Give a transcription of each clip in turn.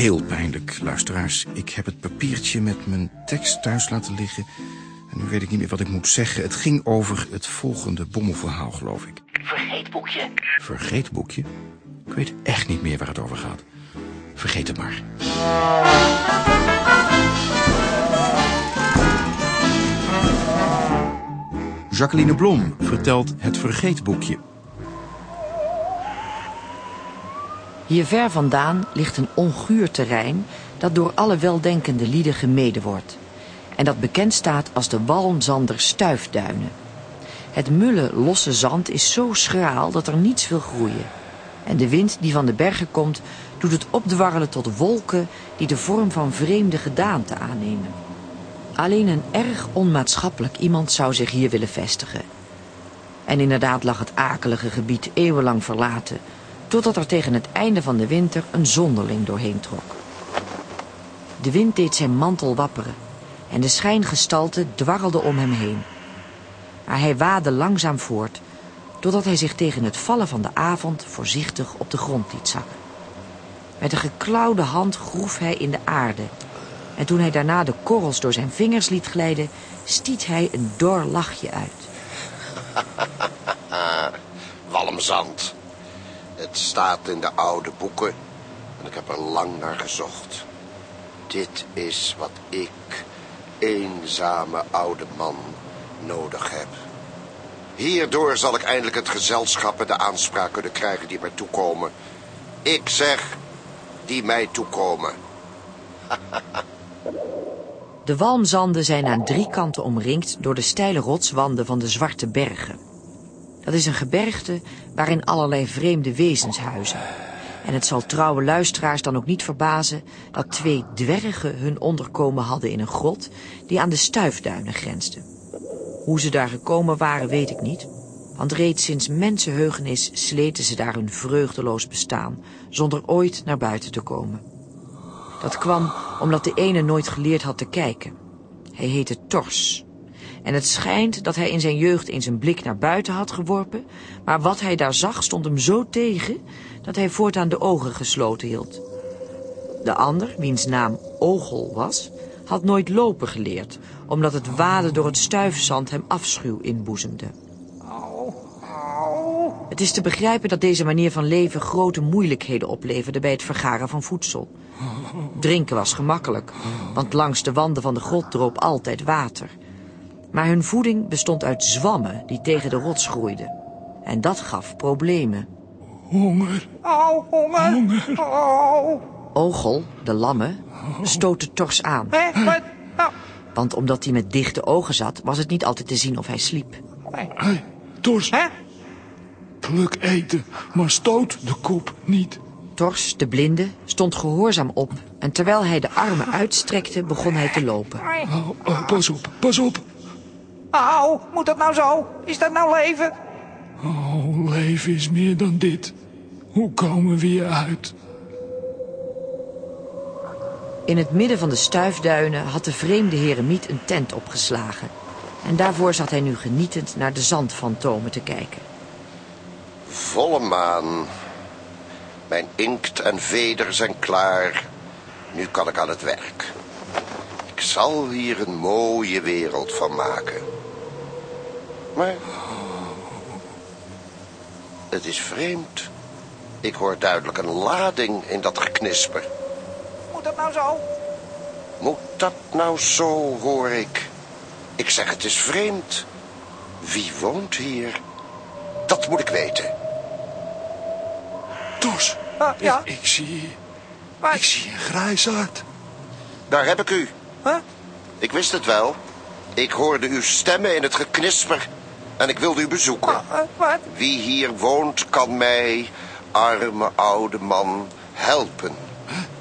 heel pijnlijk, luisteraars. Ik heb het papiertje met mijn tekst thuis laten liggen. En nu weet ik niet meer wat ik moet zeggen. Het ging over het volgende bommelverhaal, geloof ik. Vergeetboekje. Vergeetboekje? Ik weet echt niet meer waar het over gaat. Vergeet het maar. Jacqueline Blom vertelt het Vergeetboekje. Hier ver vandaan ligt een onguur terrein dat door alle weldenkende lieden gemeden wordt. En dat bekend staat als de Walmzander stuifduinen. Het mulle losse zand is zo schraal dat er niets wil groeien. En de wind die van de bergen komt doet het opdwarrelen tot wolken die de vorm van vreemde gedaanten aannemen. Alleen een erg onmaatschappelijk iemand zou zich hier willen vestigen. En inderdaad lag het akelige gebied eeuwenlang verlaten totdat er tegen het einde van de winter een zonderling doorheen trok. De wind deed zijn mantel wapperen en de schijngestalte dwarrelde om hem heen. Maar hij waadde langzaam voort, totdat hij zich tegen het vallen van de avond voorzichtig op de grond liet zakken. Met een geklauwde hand groef hij in de aarde en toen hij daarna de korrels door zijn vingers liet glijden, stiet hij een dor lachje uit. Walmzand. Het staat in de oude boeken en ik heb er lang naar gezocht. Dit is wat ik, eenzame oude man, nodig heb. Hierdoor zal ik eindelijk het gezelschap en de aanspraak kunnen krijgen die mij toekomen. Ik zeg, die mij toekomen. De walmzanden zijn aan drie kanten omringd door de steile rotswanden van de Zwarte Bergen. Dat is een gebergte waarin allerlei vreemde wezens huizen. En het zal trouwe luisteraars dan ook niet verbazen dat twee dwergen hun onderkomen hadden in een grot die aan de stuifduinen grensde. Hoe ze daar gekomen waren weet ik niet, want reeds sinds mensenheugenis sleten ze daar hun vreugdeloos bestaan zonder ooit naar buiten te komen. Dat kwam omdat de ene nooit geleerd had te kijken. Hij heette Tors en het schijnt dat hij in zijn jeugd eens een blik naar buiten had geworpen, maar wat hij daar zag stond hem zo tegen dat hij voortaan de ogen gesloten hield. De ander, wiens naam Ogel was, had nooit lopen geleerd, omdat het waden door het stuifzand hem afschuw inboezemde. Het is te begrijpen dat deze manier van leven grote moeilijkheden opleverde bij het vergaren van voedsel. Drinken was gemakkelijk, want langs de wanden van de grot droop altijd water. Maar hun voeding bestond uit zwammen die tegen de rots groeiden. En dat gaf problemen. Honger. Oh, honger. Honger. Oh. Ogel, de lamme, stootte Tors aan. Wat? Nou, Want omdat hij met dichte ogen zat, was het niet altijd te zien of hij sliep. Hé, Tors, hè? pluk eten, maar stoot de kop niet. Tors, de blinde, stond gehoorzaam op... en terwijl hij de armen uitstrekte, begon hij te lopen. Oh, oh, pas op, pas op. Au, moet dat nou zo? Is dat nou leven? Oh, leven is meer dan dit. Hoe komen we hier uit? In het midden van de stuifduinen had de vreemde heremiet een tent opgeslagen. En daarvoor zat hij nu genietend naar de zandfantomen te kijken. Volle maan. Mijn inkt en veder zijn klaar. Nu kan ik aan het werk. Ik zal hier een mooie wereld van maken. Maar... Het is vreemd. Ik hoor duidelijk een lading in dat geknisper. Moet dat nou zo? Moet dat nou zo, hoor ik? Ik zeg, het is vreemd. Wie woont hier? Dat moet ik weten. Tors, Ah, ja. ik, ik zie... Wat? Ik zie een grijsaard. Daar heb ik u. Huh? Ik wist het wel. Ik hoorde uw stemmen in het geknisper en ik wilde u bezoeken. Eh, wat? Wie hier woont kan mij, arme oude man, helpen.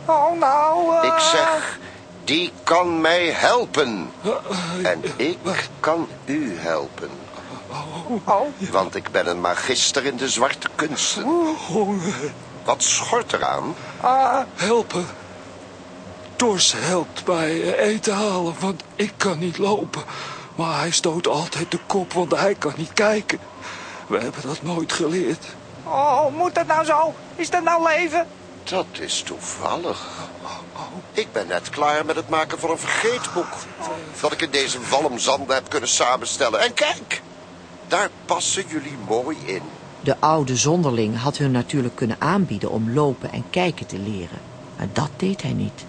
Oh, nou... eh, Ik zeg, die kan mij helpen. En ik kan u helpen. Oh, Want ik ben een magister in de zwarte kunsten. Honger, Wat schort eraan? ah, helpen. Tors helpt mij eh, eten halen, want ik kan niet lopen. Maar hij stoot altijd de kop, want hij kan niet kijken. We hebben dat nooit geleerd. oh, moet dat nou zo? Is dat nou leven? Dat is toevallig. Ik ben net klaar met het maken van een vergeetboek. Dat ik in deze walmzanden heb kunnen samenstellen. En kijk, daar passen jullie mooi in. De oude zonderling had hun natuurlijk kunnen aanbieden om lopen en kijken te leren. Maar dat deed hij niet.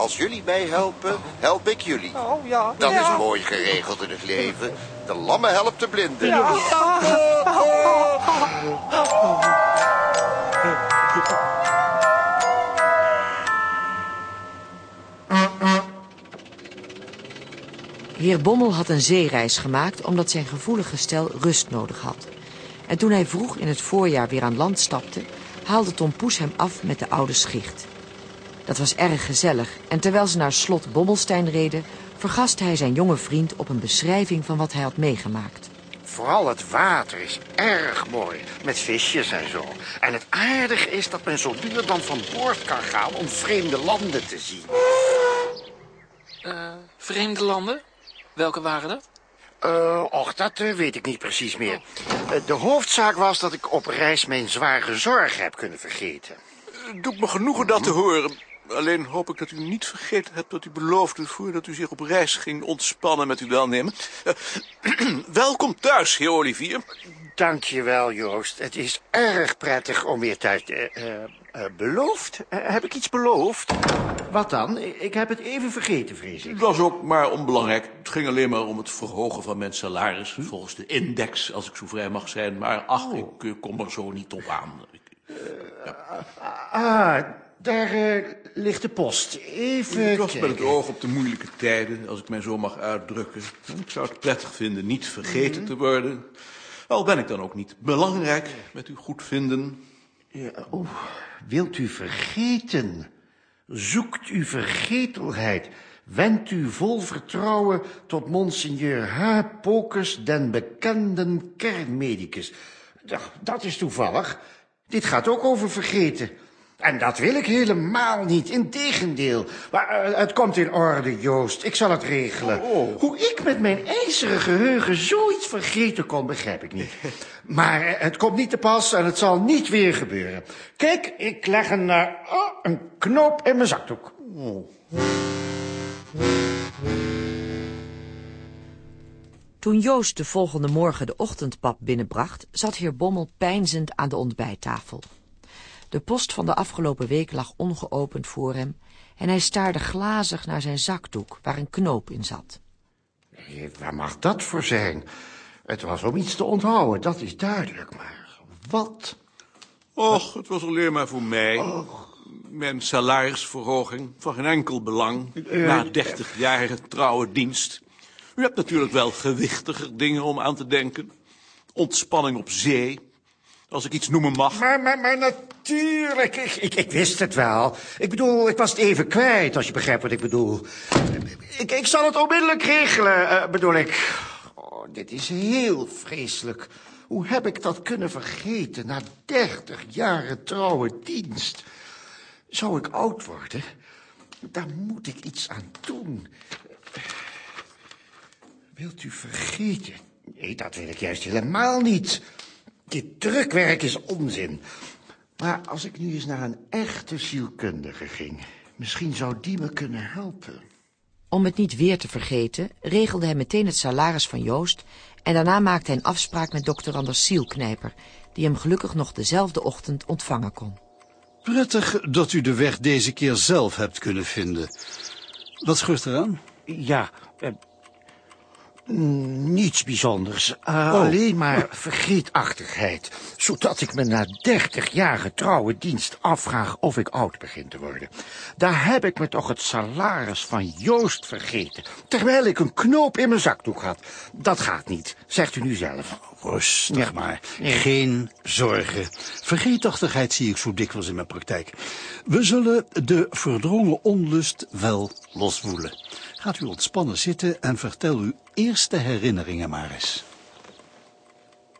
Als jullie mij helpen, help ik jullie. Oh, ja. Dat ja. is mooi geregeld in het leven. De lamme helpt de blinden. Ja. Heer Bommel had een zeereis gemaakt omdat zijn gevoelige stel rust nodig had. En toen hij vroeg in het voorjaar weer aan land stapte, haalde Tom Poes hem af met de oude schicht. Dat was erg gezellig en terwijl ze naar slot Bommelstein reden, vergastte hij zijn jonge vriend op een beschrijving van wat hij had meegemaakt. Vooral het water is erg mooi, met visjes en zo. En het aardige is dat men zo nu en dan van boord kan gaan om vreemde landen te zien. Eh, vreemde landen? Welke waren dat? Eh, och, dat eh, weet ik niet precies meer. De hoofdzaak was dat ik op reis mijn zware zorgen heb kunnen vergeten. Doet me genoegen dat te horen. Alleen hoop ik dat u niet vergeten hebt wat u beloofde... voordat u zich op reis ging ontspannen met uw welnemen. Eh, welkom thuis, heer Olivier. Dank je wel, Joost. Het is erg prettig om weer thuis te... eh, eh, beloofd? Heb ik iets beloofd? Wat dan? Ik heb het even vergeten, vrees ik. Het was ook maar onbelangrijk. Het ging alleen maar om het verhogen van mijn salaris... volgens de index, als ik zo vrij mag zijn. Maar ach, ik eh, kom er zo niet op aan. Ik- Ah, daar eh, ligt de post. Even Het was met het oog op de moeilijke tijden, als ik mij zo mag uitdrukken. Ik zou het prettig vinden niet vergeten te worden. Al ben ik dan ook niet belangrijk met uw goedvinden. Ja, oeh, wilt u vergeten? Zoekt u vergetelheid? Wendt u vol vertrouwen tot monseigneur H. Den bekenden kernmedicus. Ja, dat is toevallig. Dit gaat ook over vergeten. En dat wil ik helemaal niet, integendeel. Maar eh, het komt in orde, Joost. Ik zal het regelen. Hoe ik met mijn ijzeren geheugen zoiets vergeten kon, begrijp ik niet. Maar eh, het komt niet te pas en het zal niet weer gebeuren. Kijk, ik leg een, eh, oh, een knoop in mijn zakdoek. Toen Joost de volgende morgen de ochtendpap binnenbracht, zat heer Bommel peinzend aan de ontbijttafel. De post van de afgelopen week lag ongeopend voor hem en hij staarde glazig naar zijn zakdoek waar een knoop in zat. Eh, Waar mag dat voor zijn? Het was om iets te onthouden, dat is duidelijk. Maar wat? Och, het was alleen maar voor mij. Mijn salarisverhoging, van geen enkel belang. Na dertig jaren trouwe dienst. U hebt natuurlijk wel gewichtiger dingen om aan te denken. Ontspanning op zee, als ik iets noemen mag. Maar, maar, maar natuurlijk, ik, ik, ik wist het wel. Ik bedoel, ik was het even kwijt, als je begrijpt wat ik bedoel. Ik, ik zal het onmiddellijk regelen, eh, bedoel ik. Oh, dit is heel vreselijk. Hoe heb ik dat kunnen vergeten na dertig jaren trouwe dienst? Zou ik oud worden? Daar moet ik iets aan doen. Wilt u vergeten? Nee, dat wil ik juist helemaal niet. Dit drukwerk is onzin. Maar als ik nu eens naar een echte zielkundige ging... misschien zou die me kunnen helpen. Om het niet weer te vergeten, regelde hij meteen het salaris van Joost en daarna maakte hij een afspraak met dokter Anders Zielknijper, die hem gelukkig nog dezelfde ochtend ontvangen kon. Prettig dat u de weg deze keer zelf hebt kunnen vinden. Wat scheurt eraan? Ja, eh, niets bijzonders. Eh, Alleen maar vergeetachtigheid. Zodat ik me na dertig jaar getrouwe dienst afvraag of ik oud begin te worden. Daar heb ik me toch het salaris van Joost vergeten. Terwijl ik een knoop in mijn zakdoek had. Dat gaat niet, zegt u nu zelf. Rustig Ja. maar. Ja. Geen zorgen. Vergeetachtigheid zie ik zo dikwijls in mijn praktijk. We zullen de verdrongen onlust wel loswoelen. Gaat u ontspannen zitten en vertel uw eerste herinneringen maar eens.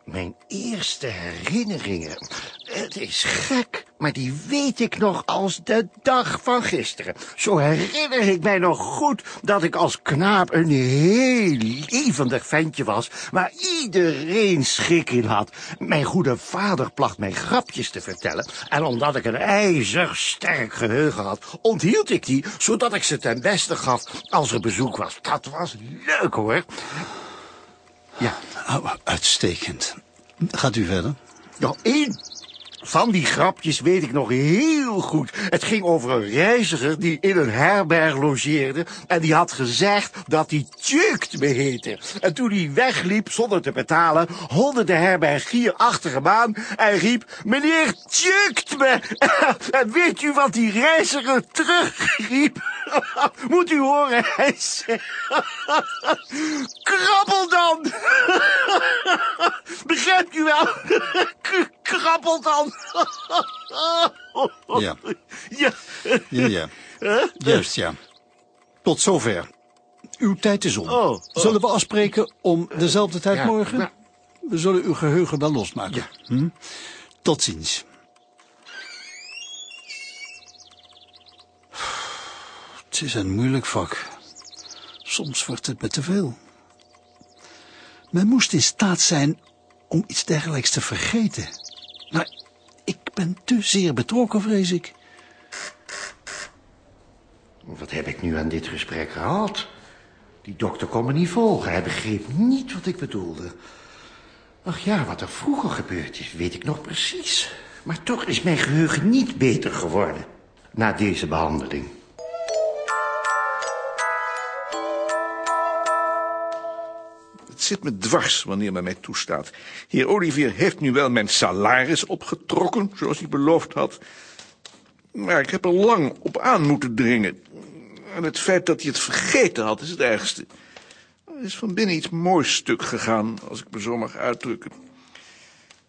Mijn eerste herinneringen. Het is gek, maar die weet ik nog als de dag van gisteren. Zo herinner ik mij nog goed dat ik als knaap een heel levendig ventje was, waar iedereen schik in had. Mijn goede vader placht mij grapjes te vertellen, en omdat ik een ijzersterk geheugen had, onthield ik die, zodat ik ze ten beste gaf als er bezoek was. Dat was leuk, hoor. Ja, oh, uitstekend. Gaat u verder? Nog één van die grapjes weet ik nog heel goed. Het ging over een reiziger die in een herberg logeerde... en die had gezegd dat hij Tjukt me heette. En toen hij wegliep zonder te betalen... holde de herbergier achter hem aan en riep... Meneer Tjukt me! en weet u wat die reiziger terugriep? Moet u horen, hij zei... Krabbel dan! Begrijpt u wel? Krabbel dan! Ja. Ja. Ja, ja. Juist, ja. Tot zover. Uw tijd is om. Oh, oh. Zullen we afspreken om dezelfde tijd Ja, morgen? nou. We zullen uw geheugen wel losmaken. Ja. Hm? Tot ziens. Het is een moeilijk vak. Soms wordt het me te veel. Men moest in staat zijn om iets dergelijks te vergeten. Maar ben te zeer betrokken, vrees ik. Wat heb ik nu aan dit gesprek gehad? Die dokter kon me niet volgen. Hij begreep niet wat ik bedoelde. Ach ja, wat er vroeger gebeurd is, weet ik nog precies. Maar toch is mijn geheugen niet beter geworden. Na deze behandeling. Zit me dwars wanneer men mij toestaat. Heer Olivier heeft nu wel mijn salaris opgetrokken, zoals hij beloofd had. Maar ik heb er lang op aan moeten dringen. En het feit dat hij het vergeten had, is het ergste. Er is van binnen iets moois stuk gegaan, als ik me zo mag uitdrukken.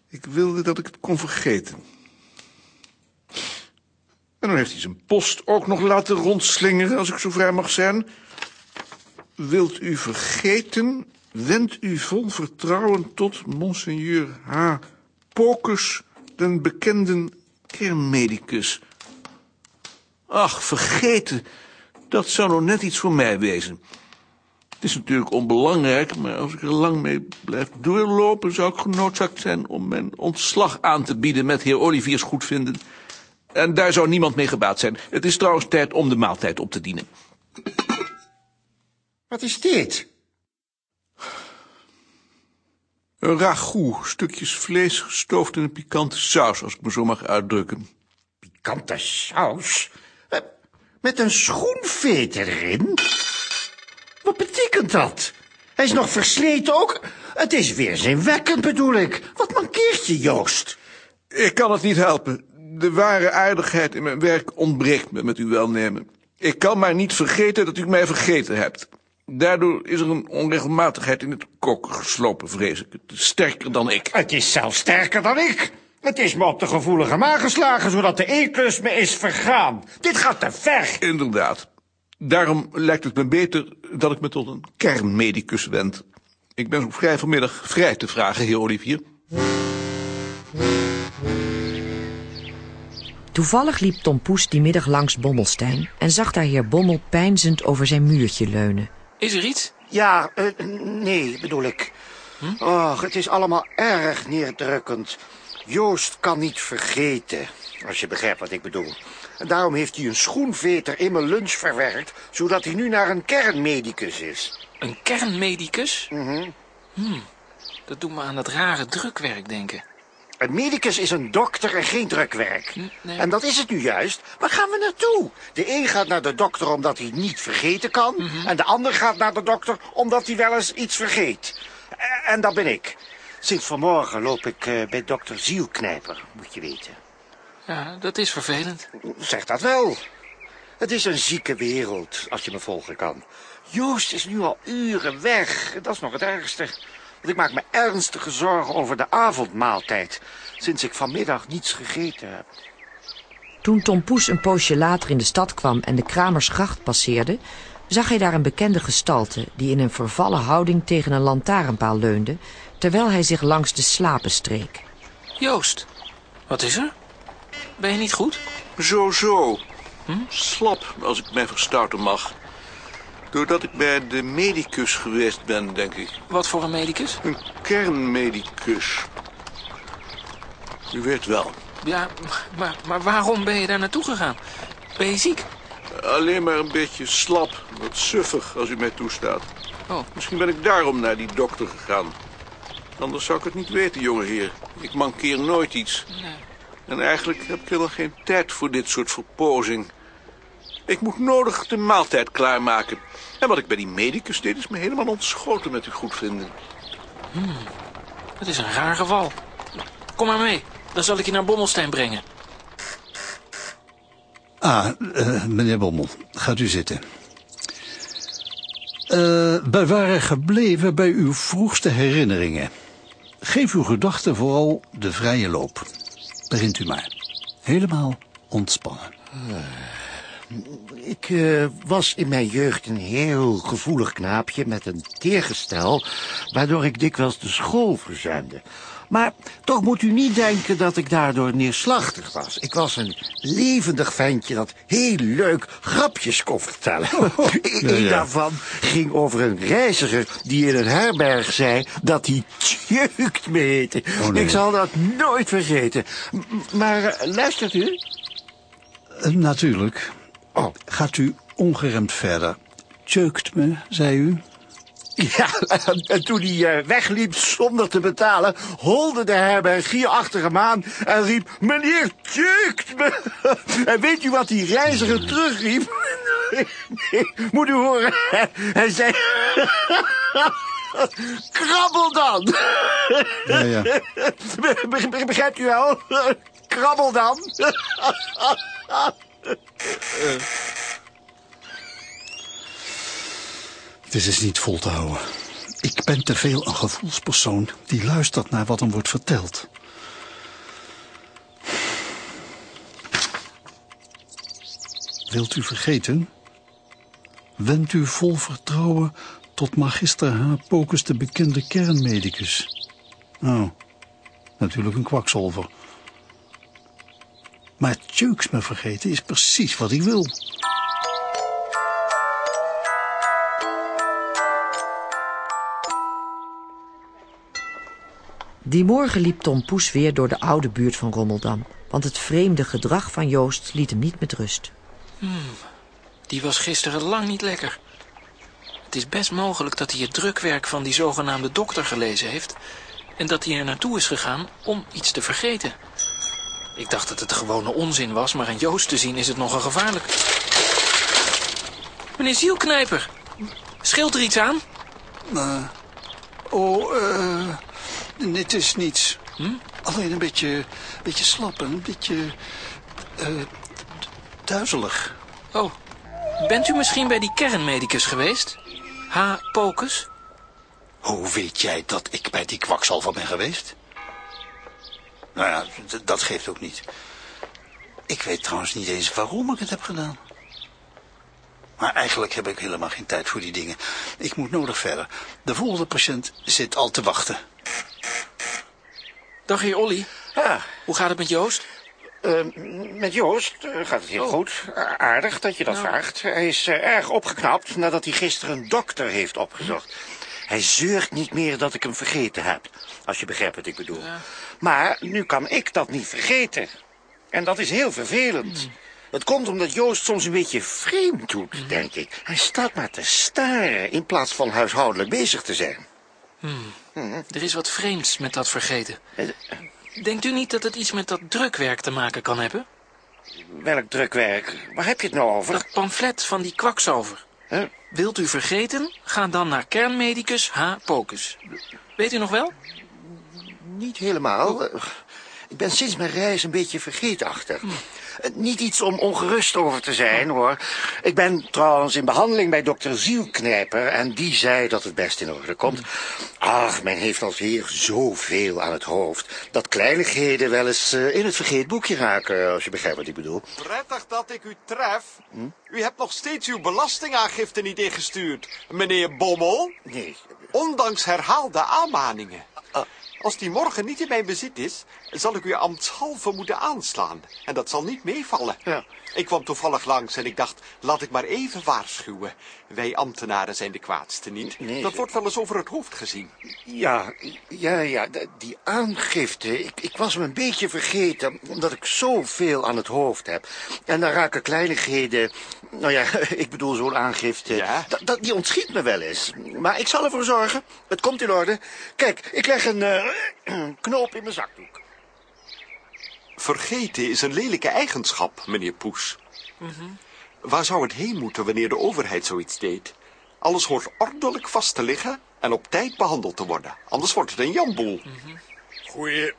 Ik wilde dat ik het kon vergeten. En dan heeft hij zijn post ook nog laten rondslingeren, als ik zo vrij mag zijn. Wilt u vergeten, wendt u vol vertrouwen tot monseigneur H. Pocus, den bekenden kernmedicus. Ach, vergeten, dat zou nog net iets voor mij wezen. Het is natuurlijk onbelangrijk, maar als ik er lang mee blijf doorlopen... zou ik genoodzaakt zijn om mijn ontslag aan te bieden met heer Oliviers goedvinden. En daar zou niemand mee gebaat zijn. Het is trouwens tijd om de maaltijd op te dienen. Wat is dit? Een ragout, stukjes vlees gestoofd in een pikante saus, als ik me zo mag uitdrukken. Pikante saus? Eh, Met een schoenveter erin? Wat betekent dat? Hij is nog versleten ook. Het is weerzinwekkend, bedoel ik. Wat mankeert je, Joost? Ik kan het niet helpen. De ware aardigheid in mijn werk ontbreekt me met uw welnemen. Ik kan maar niet vergeten dat u mij vergeten hebt. Daardoor is er een onregelmatigheid in het koken geslopen, vrees ik. Het is sterker dan ik. Het is zelfs sterker dan ik. Het is me op de gevoelige maag geslagen, zodat de eetlust me is vergaan. Dit gaat te ver. Inderdaad. Daarom lijkt het me beter dat ik me tot een kernmedicus wend. Ik ben zo vrij vanmiddag vrij te vragen, heer Olivier. Toevallig liep Tom Poes die middag langs Bommelstein... en zag daar heer Bommel peinzend over zijn muurtje leunen. Is er iets? Ja, eh, nee, bedoel ik. Och, het is allemaal erg neerdrukkend. Joost kan niet vergeten, als je begrijpt wat ik bedoel. En daarom heeft hij een schoenveter in mijn lunch verwerkt... zodat hij nu naar een kernmedicus is. Een kernmedicus? Mhm. Dat doet me aan dat rare drukwerk denken. Een medicus is een dokter en geen drukwerk. nee. En dat is het nu juist. Waar gaan we naartoe? De een gaat naar de dokter omdat hij niet vergeten kan... en de ander gaat naar de dokter omdat hij wel eens iets vergeet. Eh, En dat ben ik. Sinds vanmorgen loop ik eh, bij dokter Zielknijper, moet je weten. Ja, dat is vervelend. Zeg dat wel. Het is een zieke wereld, als je me volgen kan. Joost is nu al uren weg. Dat is nog het ergste. Want ik maak me ernstige zorgen over de avondmaaltijd... sinds ik vanmiddag niets gegeten heb. Toen Tom Poes een poosje later in de stad kwam en de Kramersgracht passeerde... zag hij daar een bekende gestalte die in een vervallen houding tegen een lantaarnpaal leunde... terwijl hij zich langs de slapen streek. Joost, wat is er? Ben je niet goed? Zo, zo. Slap, als ik mij verstouten mag. Doordat ik bij de medicus geweest ben, denk ik. Wat voor een medicus? Een kernmedicus. U weet wel. Ja, maar, maar waarom ben je daar naartoe gegaan? Ben je ziek? Alleen maar een beetje slap, wat suffig, als u mij toestaat. Oh. Misschien ben ik daarom naar die dokter gegaan. Anders zou ik het niet weten, jongeheer. Ik mankeer nooit iets. Nee. En eigenlijk heb ik helemaal geen tijd voor dit soort verpozing. Ik moet nodig de maaltijd klaarmaken. En wat ik bij die medicus deed, is me helemaal ontschoten met uw goedvinden. Het is een raar geval. Kom maar mee. Dan zal ik je naar Bommelstein brengen. Ah, eh, meneer Bommel, gaat u zitten. Eh, wij waren gebleven bij uw vroegste herinneringen. Geef uw gedachten vooral de vrije loop. Begint u maar. Helemaal ontspannen. Ik eh, was in mijn jeugd een heel gevoelig knaapje met een teergestel, waardoor ik dikwijls de school verzuimde. Maar toch moet u niet denken dat ik daardoor neerslachtig was. Ik was een levendig ventje dat heel leuk grapjes kon vertellen. Eén ja. daarvan ging over een reiziger die in een herberg zei dat hij Tjeukt me heette. Oh, nee. Ik zal dat nooit vergeten. M- maar eh, luistert u? Eh, natuurlijk. Oh, Gaat u ongeremd verder. Tjeukt me, zei u. Ja, en toen hij eh, wegliep zonder te betalen, holde de herbergier achter hem aan en riep, meneer tjeukt me. En weet u wat die reiziger terugriep? Moet u horen, hij zei, krabbel dan. Ja, ja. Be- be- Begrijpt u wel? Krabbel dan. Dit is niet vol te houden. Ik ben te veel een gevoelspersoon die luistert naar wat hem wordt verteld. Wilt u vergeten? Wendt u vol vertrouwen tot magister H. Pocus de bekende kernmedicus. Oh, natuurlijk een kwakzolver. Maar Tjeuks me vergeten is precies wat ik wil. Die morgen liep Tom Poes weer door de oude buurt van Rommeldam. Want het vreemde gedrag van Joost liet hem niet met rust. Die was gisteren lang niet lekker. Het is best mogelijk dat hij het drukwerk van die zogenaamde dokter gelezen heeft... en dat hij er naartoe is gegaan om iets te vergeten. Ik dacht dat het gewone onzin was, maar aan Joost te zien is het nogal gevaarlijk. Meneer Zielknijper, scheelt er iets aan? Oh, eh. dit is niets. Alleen een beetje, beetje slap en een beetje. eh, duizelig. Oh, bent u misschien bij die kernmedicus geweest? H. Pocus? Hoe weet jij dat ik bij die kwakzalver ben geweest? Nou ja, dat geeft ook niet. Ik weet trouwens niet eens waarom ik het heb gedaan. Maar eigenlijk heb ik helemaal geen tijd voor die dingen. Ik moet nodig verder. De volgende patiënt zit al te wachten. Dag, heer Olly. Ja, Hoe gaat het met Joost? Eh, met Joost eh, gaat het heel Oh. goed. Aardig dat je dat Nou. vraagt. Hij is eh, erg opgeknapt nadat hij gisteren een dokter heeft opgezocht. Hij zeurt niet meer dat ik hem vergeten heb. Als je begrijpt wat ik bedoel. Maar nu kan ik dat niet vergeten. En dat is heel vervelend. Het komt omdat Joost soms een beetje vreemd doet, denk ik. Hij staat maar te staren in plaats van huishoudelijk bezig te zijn. Er is wat vreemds met dat vergeten. Eh, Denkt u niet dat het iets met dat drukwerk te maken kan hebben? Welk drukwerk? Waar heb je het nou over? Dat pamflet van die kwakzalver. Wilt u vergeten? Ga dan naar kernmedicus H. Pocus. Weet u nog wel? Niet helemaal. Eh, Ik ben sinds mijn reis een beetje vergeetachtig. Eh, Niet iets om ongerust over te zijn, hoor. Ik ben trouwens in behandeling bij dokter Zielknijper... en die zei dat het best in orde komt. Ach, men heeft als heer zoveel aan het hoofd... dat kleinigheden wel eens eh, in het vergeetboekje raken... als je begrijpt wat ik bedoel. Prettig dat ik u tref. U hebt nog steeds uw belastingaangifte niet ingestuurd, meneer Bommel. Nee. Ondanks herhaalde aanmaningen. Als die morgen niet in mijn bezit is, zal ik u ambtshalve moeten aanslaan. En dat zal niet meevallen. Ja. Ik kwam toevallig langs en ik dacht, laat ik maar even waarschuwen. Wij ambtenaren zijn de kwaadste niet. Nee. Dat wordt wel eens over het hoofd gezien. Ja, ja, ja, die aangifte. Ik, ik was me een beetje vergeten, omdat ik zoveel aan het hoofd heb. En dan raken kleinigheden, nou ja, ik bedoel zo'n aangifte, Ja? dat, dat, die ontschiet me wel eens. Maar ik zal ervoor zorgen, het komt in orde. Kijk, ik leg een eh, knoop in mijn zakdoek. Vergeten is een lelijke eigenschap, meneer Poes. Waar zou het heen moeten wanneer de overheid zoiets deed? Alles hoort ordelijk vast te liggen en op tijd behandeld te worden. Anders wordt het een jamboel. Goeie.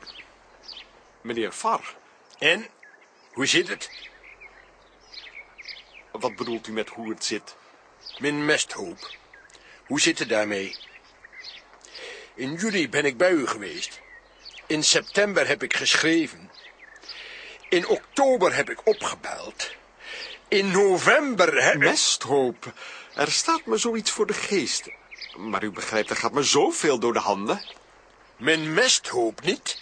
Meneer Var, En? Hoe zit het? wat bedoelt u met hoe het zit? Mijn mesthoop. Hoe zit het daarmee? In juli ben ik bij u geweest. In september heb ik geschreven. In oktober heb ik opgebeld. In november heb ik... Mesthoop. Er staat me zoiets voor de geest. Maar u begrijpt, er gaat me zoveel door de handen. Mijn mesthoop niet.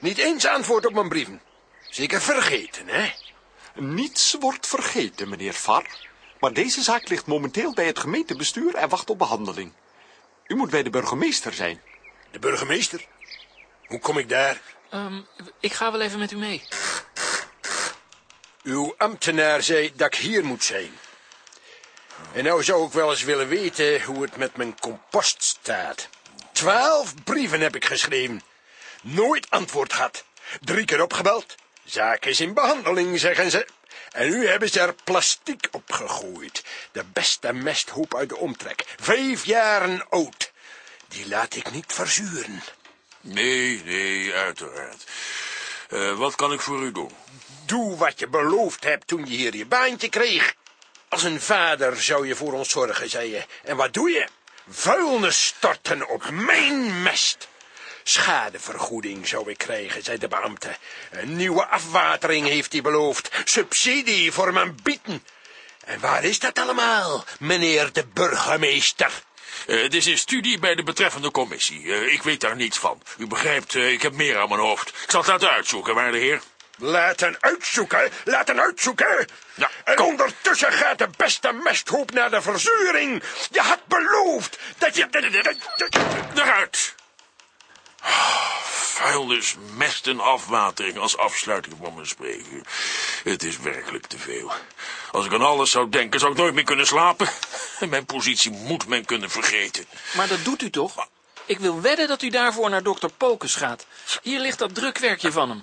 Niet eens antwoord op mijn brieven. Zeker vergeten, hè? Niets wordt vergeten, meneer Var. Maar deze zaak ligt momenteel bij het gemeentebestuur en wacht op behandeling. U moet bij de burgemeester zijn. De burgemeester. Hoe kom ik daar? Ehm, ik ga wel even met u mee. Uw ambtenaar zei dat ik hier moet zijn. En nou zou ik wel eens willen weten hoe het met mijn compost staat. Twaalf brieven heb ik geschreven. Nooit antwoord gehad. Drie keer opgebeld. Zaak is in behandeling, zeggen ze. En nu hebben ze er plastiek op gegooid. De beste mesthoop uit de omtrek. Vijf jaren oud. Die laat ik niet verzuren. Nee, nee, uiteraard. Eh, wat kan ik voor u doen? Doe wat je beloofd hebt toen je hier je baantje kreeg. Als een vader zou je voor ons zorgen, zei je. En wat doe je? Vuilnis storten op mijn mest. Schadevergoeding zou ik krijgen, zei de beambte. Een nieuwe afwatering heeft hij beloofd. Subsidie voor mijn bieten. En waar is dat allemaal, meneer de burgemeester? Eh, het is in studie bij de betreffende commissie. Eh, ik weet daar niets van. U begrijpt, eh, ik heb meer aan mijn hoofd. Ik zal het laten uitzoeken, waarde heer. Laten uitzoeken, laten uitzoeken. Ja, en ondertussen gaat de beste mesthoop naar de verzuring. Je had beloofd dat je... Eruit! Vuilnis, mest en afwatering als afsluiting van mijn spreken. Het is werkelijk te veel. Als ik aan alles zou denken, zou ik nooit meer kunnen slapen. En mijn positie moet men kunnen vergeten. Maar dat doet u toch? Ik wil wedden dat u daarvoor naar dokter Pokus gaat. Hier ligt dat drukwerkje van hem.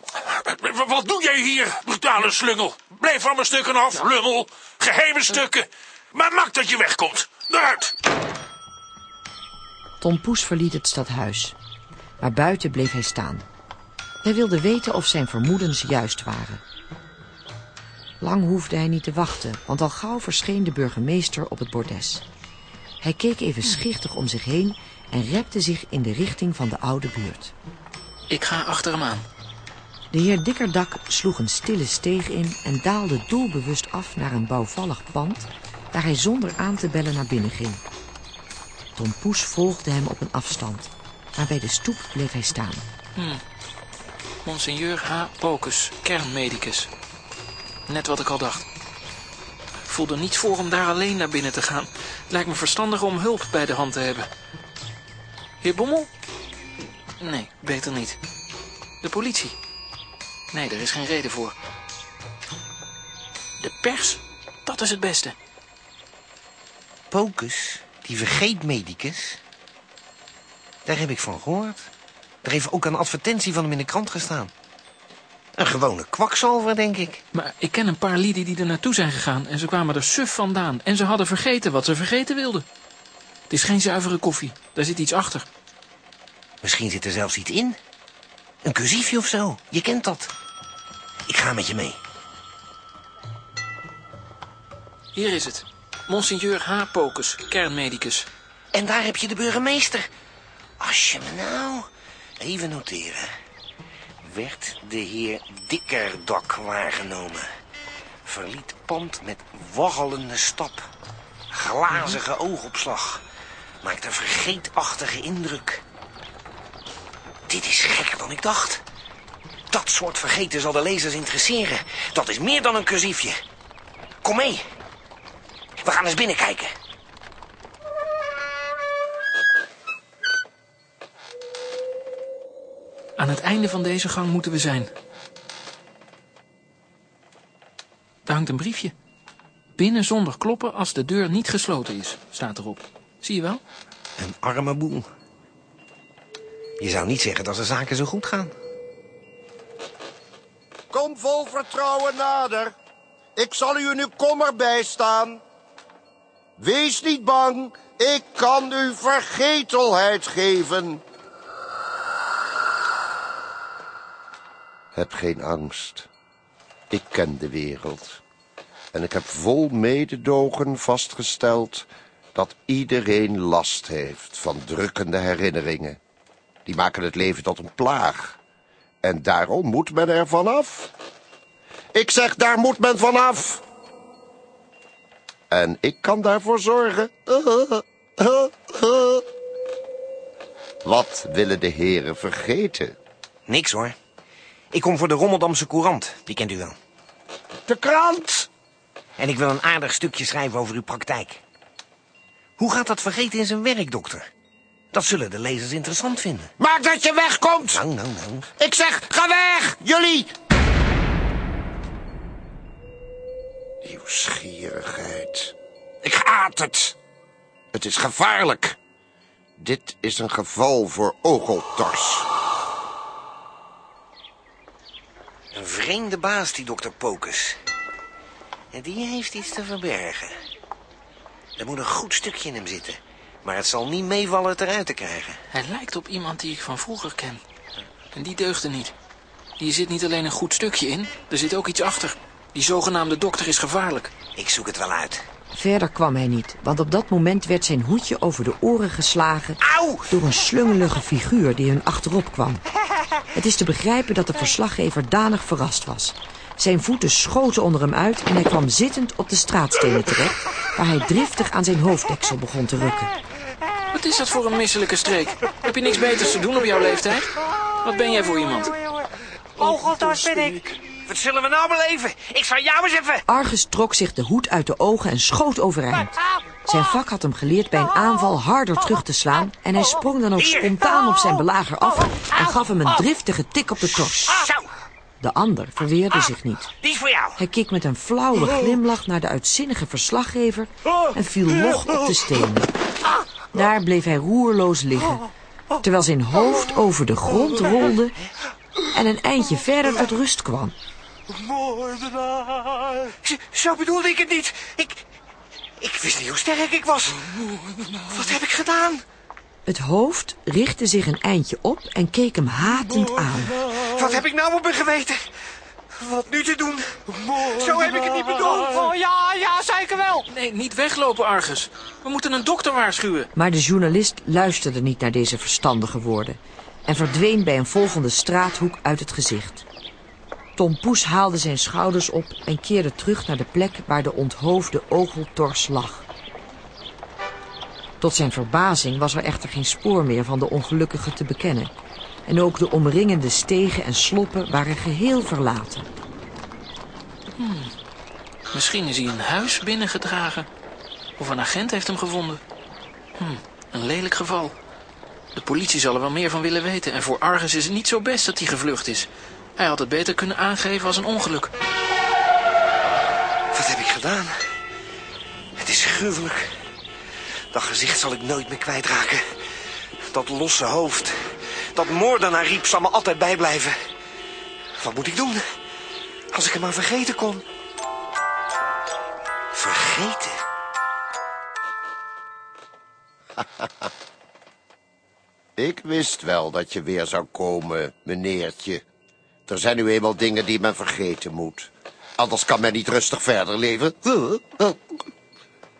Wat doe jij hier, brutale slungel? Blijf van mijn stukken af, lummel. Geheime stukken. Maar maak dat je wegkomt. Eruit! Tom Poes verliet het stadhuis. Maar buiten bleef hij staan. Hij wilde weten of zijn vermoedens juist waren. Lang hoefde hij niet te wachten, want al gauw verscheen de burgemeester op het bordes. Hij keek even schichtig om zich heen en repte zich in de richting van de oude buurt. Ik ga achter hem aan. De heer Dikkerdak sloeg een stille steeg in en daalde doelbewust af naar een bouwvallig pand, daar hij zonder aan te bellen naar binnen ging. Tom Poes volgde hem op een afstand, maar bij de stoep bleef hij staan. Monseigneur H. Pokus, kernmedicus. Net wat ik al dacht. Ik voelde niets voor om daar alleen naar binnen te gaan. Lijkt me verstandiger om hulp bij de hand te hebben. Heer Bommel? Nee, beter niet. De politie? Nee, er is geen reden voor. De pers? Dat is het beste. Pocus, die vergeetmedicus. Daar heb ik van gehoord. Er heeft ook een advertentie van hem in de krant gestaan. Een gewone kwakzalver, denk ik. Maar ik ken een paar lieden die er naartoe zijn gegaan en ze kwamen er suf vandaan. En ze hadden vergeten wat ze vergeten wilden. Het is geen zuivere koffie, daar zit iets achter. Misschien zit er zelfs iets in. Een cursiefje of zo. Je kent dat. Ik ga met je mee. Hier is het. Monseigneur H. Pokus, kernmedicus. En daar heb je de burgemeester. Als je me nou... Even noteren. Werd de heer Dikkerdak waargenomen. Verliet pand met waggelende stap. Glazige oogopslag. Maakt een vergeetachtige indruk. Dit is gekker dan ik dacht. Dat soort vergeten zal de lezers interesseren. Dat is meer dan een cursiefje. Kom mee. We gaan eens binnenkijken. Aan het einde van deze gang moeten we zijn. Daar hangt een briefje. Binnen zonder kloppen als de deur niet gesloten is, staat erop. Zie je wel? Een arme boel. Je zou niet zeggen dat de zaken zo goed gaan. Kom vol vertrouwen nader. Ik zal u in uw kommer bijstaan. Wees niet bang, ik kan u vergetelheid geven. Heb geen angst. Ik ken de wereld. En ik heb vol mededogen vastgesteld dat iedereen last heeft van drukkende herinneringen. Die maken het leven tot een plaag. En daarom moet men er vanaf. Ik zeg, daar moet men vanaf. En ik kan daarvoor zorgen. Wat willen de heren vergeten? Niks hoor. Ik kom voor de Rommeldamse Courant, die kent u wel. De krant! En ik wil een aardig stukje schrijven over uw praktijk. Hoe gaat dat vergeten in zijn werk, dokter? Dat zullen de lezers interessant vinden. Maak dat je wegkomt! Nou, nou, nou. Ik zeg, ga weg, jullie! Nieuwsgierigheid. Ik haat het. Het is gevaarlijk. Dit is een geval voor ogeltors. Een vreemde baas, die dokter Pocus. En die heeft iets te verbergen. Er moet een goed stukje in hem zitten. Maar het zal niet meevallen het eruit te krijgen. Hij lijkt op iemand die ik van vroeger ken. En die deugde niet. Hier zit niet alleen een goed stukje in, er zit ook iets achter. Die zogenaamde dokter is gevaarlijk. Ik zoek het wel uit. Verder kwam hij niet, want op dat moment werd zijn hoedje over de oren geslagen... Auw! door een slungelige figuur die hun achterop kwam. Het is te begrijpen dat de verslaggever danig verrast was. Zijn voeten schoten onder hem uit en hij kwam zittend op de straatstenen terecht... waar hij driftig aan zijn hoofddeksel begon te rukken. Wat is dat voor een misselijke streek? Heb je niks beters te doen op jouw leeftijd? Wat ben jij voor iemand? Oh god, daar ben ik. Wat zullen we nou beleven? Ik zal jou eens even... Argus trok zich de hoed uit de ogen en schoot overeind. Zijn vak had hem geleerd bij een aanval harder terug te slaan... en hij sprong dan ook spontaan op zijn belager af... en gaf hem een driftige tik op de tors. Zo, De ander verweerde zich niet. die is voor jou. Hij keek met een flauwe glimlach naar de uitzinnige verslaggever... en viel log op de stenen. Daar bleef hij roerloos liggen... terwijl zijn hoofd over de grond rolde... en een eindje verder tot rust kwam. Zo, zo bedoelde ik het niet. Ik, ik wist niet hoe sterk ik was. Wat heb ik gedaan? Het hoofd richtte zich een eindje op en keek hem hatend aan. Wat heb ik nou op mijn geweten? Wat nu te doen? Zo heb ik het niet bedoeld. Oh ja, ja, zeker wel. Nee, niet weglopen, Argus. We moeten een dokter waarschuwen. Maar de journalist luisterde niet naar deze verstandige woorden... en verdween bij een volgende straathoek uit het gezicht. Tom Poes haalde zijn schouders op en keerde terug naar de plek... waar de onthoofde ogeltors lag. Tot zijn verbazing was er echter geen spoor meer van de ongelukkige te bekennen. En ook de omringende stegen en sloppen waren geheel verlaten. Misschien is hij een huis binnengedragen. Of een agent heeft hem gevonden. Hm, een lelijk geval. De politie zal er wel meer van willen weten. En voor Argus is het niet zo best dat hij gevlucht is. Hij had het beter kunnen aangeven als een ongeluk. Wat heb ik gedaan? Het is gruwelijk. Dat gezicht zal ik nooit meer kwijtraken. Dat losse hoofd. Dat moordenaarriep zal me altijd bijblijven. Wat moet ik doen? Als ik hem maar vergeten kon. Vergeten? Ik wist wel dat je weer zou komen, meneertje. Er zijn nu eenmaal dingen die men vergeten moet. Anders kan men niet rustig verder leven.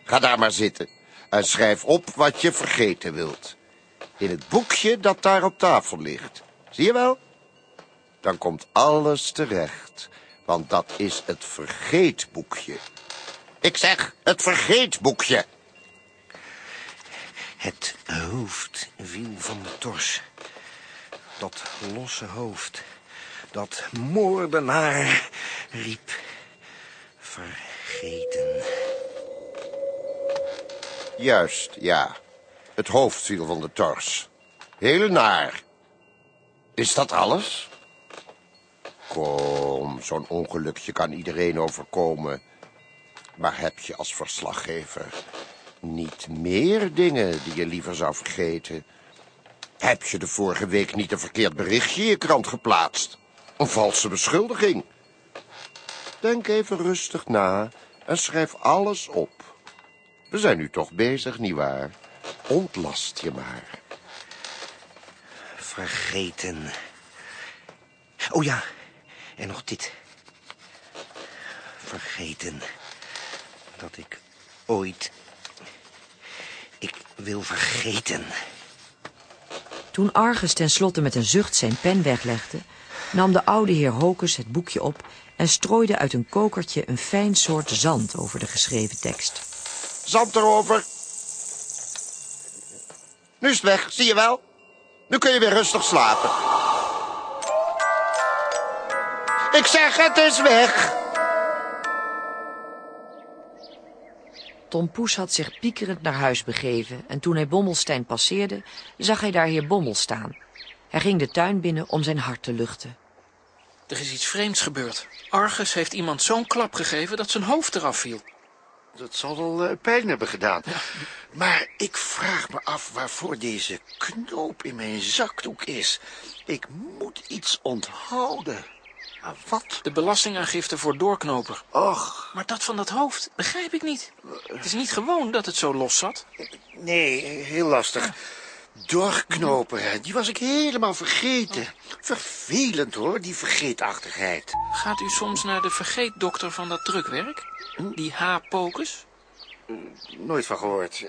Ga daar maar zitten en schrijf op wat je vergeten wilt. In het boekje dat daar op tafel ligt. Zie je wel? Dan komt alles terecht, want dat is het vergeetboekje. Ik zeg, het vergeetboekje. Het hoofd viel van de tors. Dat losse hoofd. Dat moordenaar riep. Vergeten. Juist, ja. Het hoofd viel van de tors. Heel naar. Is dat alles? Kom, zo'n ongelukje kan iedereen overkomen. Maar heb je als verslaggever niet meer dingen die je liever zou vergeten? Heb je de vorige week niet een verkeerd berichtje in je krant geplaatst? Een valse beschuldiging? Denk even rustig na en schrijf alles op. We zijn nu toch bezig, nietwaar? Ontlast je maar. Vergeten. Oh ja, en nog dit. Vergeten dat ik ooit... Ik wil vergeten. Toen Argus tenslotte met een zucht zijn pen weglegde... nam de oude heer Hokus het boekje op... en strooide uit een kokertje een fijn soort zand over de geschreven tekst. Zand erover. Nu is het weg, zie je wel? Nu kun je weer rustig slapen. Ik zeg, het is weg. Tom Poes had zich piekerend naar huis begeven... en toen hij Bommelstein passeerde, zag hij daar heer Bommel staan. Hij ging de tuin binnen om zijn hart te luchten. Er is iets vreemds gebeurd. Argus heeft iemand zo'n klap gegeven dat zijn hoofd eraf viel. Dat zal wel eh, pijn hebben gedaan. Maar ik vraag me af waarvoor deze knoop in mijn zakdoek is. Ik moet iets onthouden. Maar wat? De belastingaangifte voor doorknoper. Och. Maar dat van dat hoofd begrijp ik niet. Het is niet gewoon dat het zo los zat. Nee, heel lastig. Hè, die was ik helemaal vergeten. Vervelend hoor, die vergeetachtigheid. Gaat u soms naar de vergeetdokter van dat drukwerk? Die H. Pocus? Nooit van gehoord.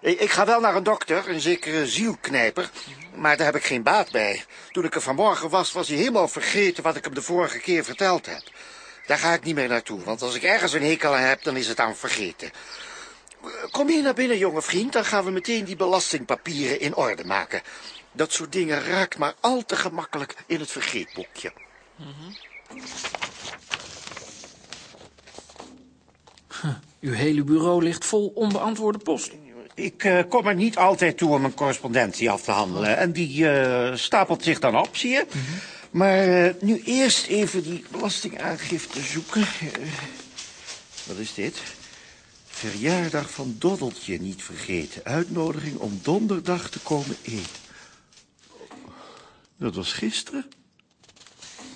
Ik, ik ga wel naar een dokter, een zekere zielknijper, maar daar heb ik geen baat bij. Toen ik er vanmorgen was, was hij helemaal vergeten wat ik hem de vorige keer verteld heb. Daar ga ik niet meer naartoe, want als ik ergens een hekel aan heb, dan is het aan vergeten. Kom hier naar binnen, jonge vriend, dan gaan we meteen die belastingpapieren in orde maken. Dat soort dingen raakt maar al te gemakkelijk in het vergeetboekje. Uw hele bureau ligt vol onbeantwoorde post. Ik eh, kom er niet altijd toe om een correspondentie af te handelen. En die eh, stapelt zich dan op, zie je? Maar eh, nu eerst even die belastingaangifte zoeken. Wat is dit? Verjaardag van Doddeltje niet vergeten. Uitnodiging om donderdag te komen eten. Dat was gisteren?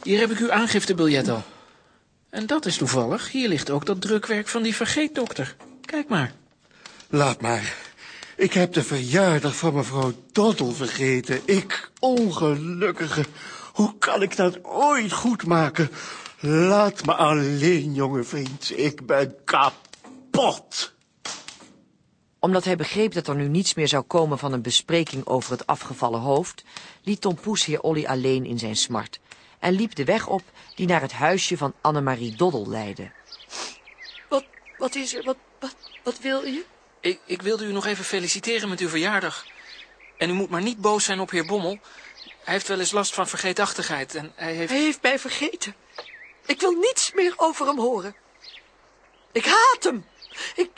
Hier heb ik uw aangiftebiljet al. En dat is toevallig. Hier ligt ook dat drukwerk van die vergeetdokter. Kijk maar. Laat maar. Ik heb de verjaardag van mevrouw Doddel vergeten. Ik, ongelukkige. Hoe kan ik dat ooit goed maken? Laat me alleen, jonge vriend. Ik ben kapot. Omdat hij begreep dat er nu niets meer zou komen van een bespreking over het afgevallen hoofd, liet Tom Poes heer Olly alleen in zijn smart en liep de weg op die naar het huisje van Annemarie Doddel leidde. Wat, wat is er? Wat, wat, wat wil je? Ik, ik wilde u nog even feliciteren met uw verjaardag. En u moet maar niet boos zijn op heer Bommel. Hij heeft wel eens last van vergeetachtigheid en hij heeft... Hij heeft mij vergeten. Ik wil niets meer over hem horen. Ik haat hem. Ik,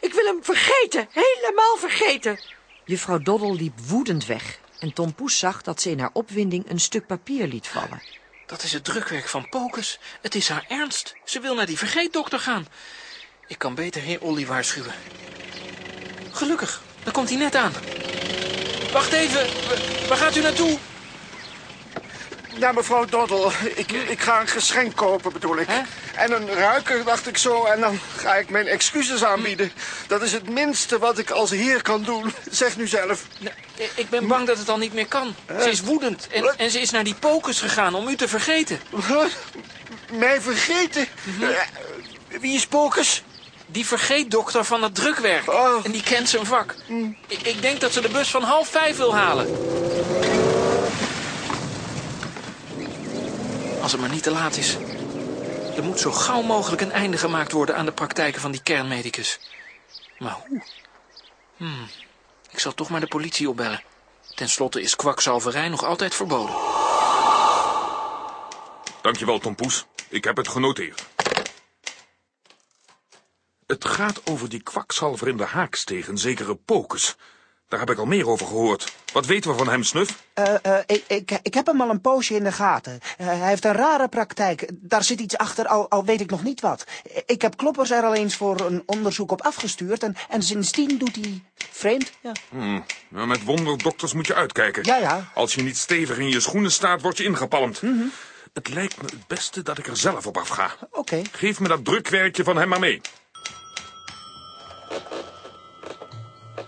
ik wil hem vergeten. Helemaal vergeten. Juffrouw Doddel liep woedend weg en Tom Poes zag dat ze in haar opwinding een stuk papier liet vallen. Dat is het drukwerk van Pocus. Het is haar ernst. Ze wil naar die vergeetdokter gaan. Ik kan beter heer Olly waarschuwen. Gelukkig, daar komt hij net aan. Wacht even, Wa- waar gaat u naartoe? Naar mevrouw Doddel. Ik, ik ga een geschenk kopen, bedoel ik. En een ruiker, dacht ik zo. En dan ga ik mijn excuses aanbieden. Dat is het minste wat ik als heer kan doen. Zeg nu zelf. Ik- Ik ben bang dat het al niet meer kan. Ze is woedend en, en ze is naar die Pocus gegaan om u te vergeten. Mij vergeten? Eh, Wie is Pocus? Die vergeetdokter van het drukwerk. En die kent zijn vak. Ik, ik denk dat ze de bus van half vijf wil halen. Als het maar niet te laat is. Er moet zo gauw mogelijk een einde gemaakt worden aan de praktijken van die kernmedicus. Maar hoe? Hmm, ik zal toch maar de politie opbellen. Ten slotte is kwakzalverij nog altijd verboden. Dankjewel, Tom Poes. Ik heb het genoteerd. Het gaat over die kwakzalver in de haaksteeg, een zekere Pocus. Daar heb ik al meer over gehoord. Wat weten we van hem, Snuf? Uh, uh, ik, ik, ik heb hem al een poosje in de gaten. Uh, hij heeft een rare praktijk. Daar zit iets achter, al, al weet ik nog niet wat. Ik heb Kloppers er al eens voor een onderzoek op afgestuurd... en, en sindsdien doet hij vreemd, ja. Hmm. Met wonderdokters moet je uitkijken. Ja, ja. Als je niet stevig in je schoenen staat, word je ingepalmd. Mm -hmm. Het lijkt me het beste dat ik er zelf op afga. Oké. Okay. Geef me dat drukwerkje van hem maar mee.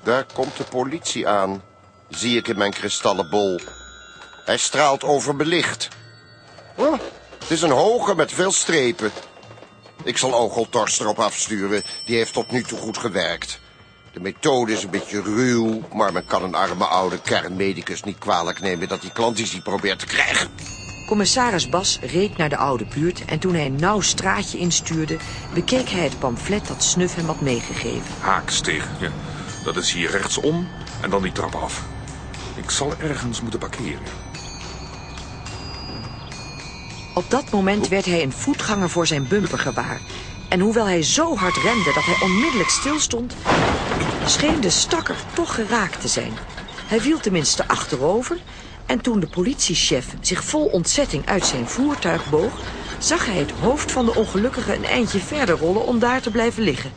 Daar komt de politie aan, zie ik in mijn kristallen bol. Hij straalt overbelicht. Oh, het is een hoge met veel strepen. Ik zal Ogeltorst erop afsturen, die heeft tot nu toe goed gewerkt. De methode is een beetje ruw, maar men kan een arme oude kernmedicus niet kwalijk nemen dat hij klantizie probeert te krijgen. Commissaris Bas reed naar de oude buurt en toen hij een nauw straatje instuurde, bekeek hij het pamflet dat Snuf hem had meegegeven. Haaksteeg, ja. Dat is hier rechtsom en dan die trap af. Ik zal ergens moeten parkeren. Op dat moment werd hij een voetganger voor zijn bumper gewaar. En hoewel hij zo hard remde dat hij onmiddellijk stilstond... scheen de stakker toch geraakt te zijn. Hij viel tenminste achterover... en toen de politiechef zich vol ontzetting uit zijn voertuig boog... zag hij het hoofd van de ongelukkige een eindje verder rollen om daar te blijven liggen.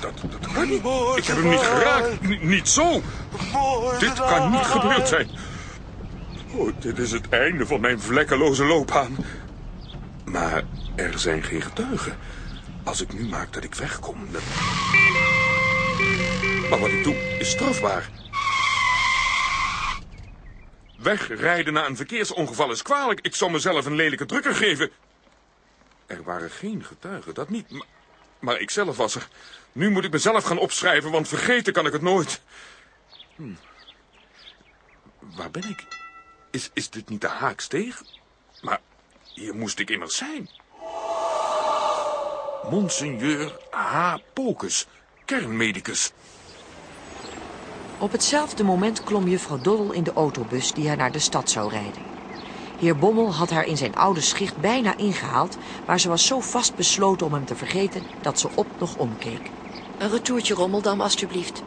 Dat, dat kan niet. Ik heb hem niet geraakt. N niet zo. Dit kan niet gebeurd zijn. Oh, dit is het einde van mijn vlekkeloze loopbaan. Maar er zijn geen getuigen. Als ik nu maak dat ik wegkom... Dan... Maar wat ik doe is strafbaar. Wegrijden na een verkeersongeval is kwalijk. Ik zou mezelf een lelijke drukker geven. Er waren geen getuigen, dat niet. Maar, maar ik zelf was er. Nu moet ik mezelf gaan opschrijven, want vergeten kan ik het nooit. Hm. Waar ben ik? Is, is dit niet de Haaksteeg? Maar hier moest ik immers zijn. Monseigneur H. Pocus, kernmedicus. Op hetzelfde moment klom juffrouw Doddel in de autobus die haar naar de stad zou rijden. Heer Bommel had haar in zijn oude schicht bijna ingehaald... maar ze was zo vastbesloten om hem te vergeten dat ze op nog omkeek. Een retourtje Rommeldam, alstublieft.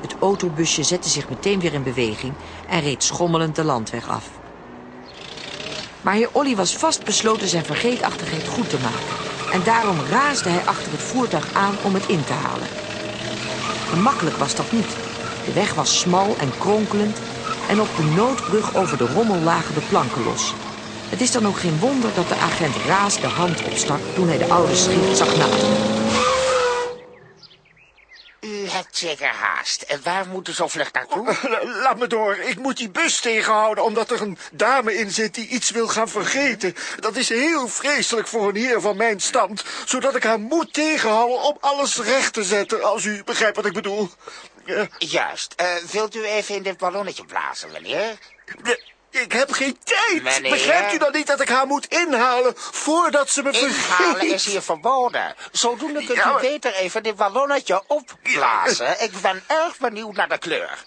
Het autobusje zette zich meteen weer in beweging... en reed schommelend de landweg af. Maar heer Olly was vastbesloten zijn vergeetachtigheid goed te maken... en daarom raasde hij achter het voertuig aan om het in te halen. Gemakkelijk was dat niet. De weg was smal en kronkelend en op de noodbrug over de rommel lagen de planken los. Het is dan ook geen wonder dat de agent Raas de hand opstak toen hij de oude schicht zag naderen. U hebt zeker haast. En waar moet u zo vlug naartoe? Oh, laat me door. Ik moet die bus tegenhouden omdat er een dame in zit die iets wil gaan vergeten. Dat is heel vreselijk voor een heer van mijn stand. Zodat ik haar moet tegenhouden om alles recht te zetten, als u begrijpt wat ik bedoel. Ja. Juist. Uh, wilt u even in dit ballonnetje blazen, meneer? Ik heb geen tijd. Meneer? Begrijpt u dan niet dat ik haar moet inhalen voordat ze me Inhalen vergeet? is hier verboden. Zodoende kunt Ja, u beter even dit ballonnetje opblazen. Ik ben erg benieuwd naar de kleur.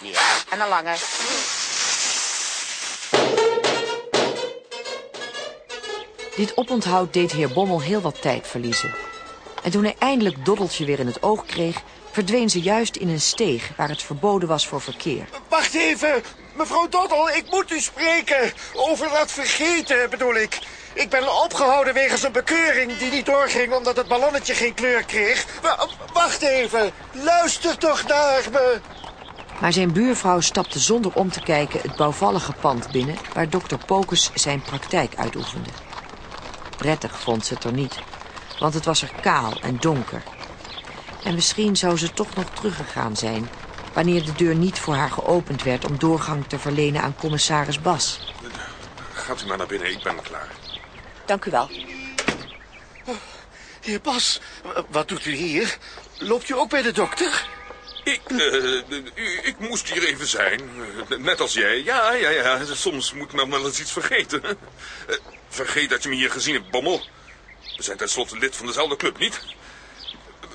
Ja, en een lange. Dit oponthoud deed heer Bommel heel wat tijd verliezen. En toen hij eindelijk Doddeltje weer in het oog kreeg... verdween ze juist in een steeg waar het verboden was voor verkeer. Wacht even, mevrouw Doddel, ik moet u spreken. Over dat vergeten bedoel ik. Ik ben opgehouden wegens een bekeuring die niet doorging omdat het ballonnetje geen kleur kreeg. Wa- Wacht even, luister toch naar me. Maar zijn buurvrouw stapte zonder om te kijken het bouwvallige pand binnen... waar dokter Pocus zijn praktijk uitoefende. Prettig vond ze het er niet, want het was er kaal en donker. En misschien zou ze toch nog teruggegaan zijn... wanneer de deur niet voor haar geopend werd om doorgang te verlenen aan commissaris Bas. Gaat u maar naar binnen, ik ben klaar. Dank u wel. Heer Bas, wat doet u hier? Loopt u ook bij de dokter? Ik, eh, ik moest hier even zijn. Eh, Net als jij. Ja, ja, ja. Soms moet men wel eens iets vergeten. Eh, Vergeet dat je me hier gezien hebt, Bommel. We zijn tenslotte lid van dezelfde club, niet?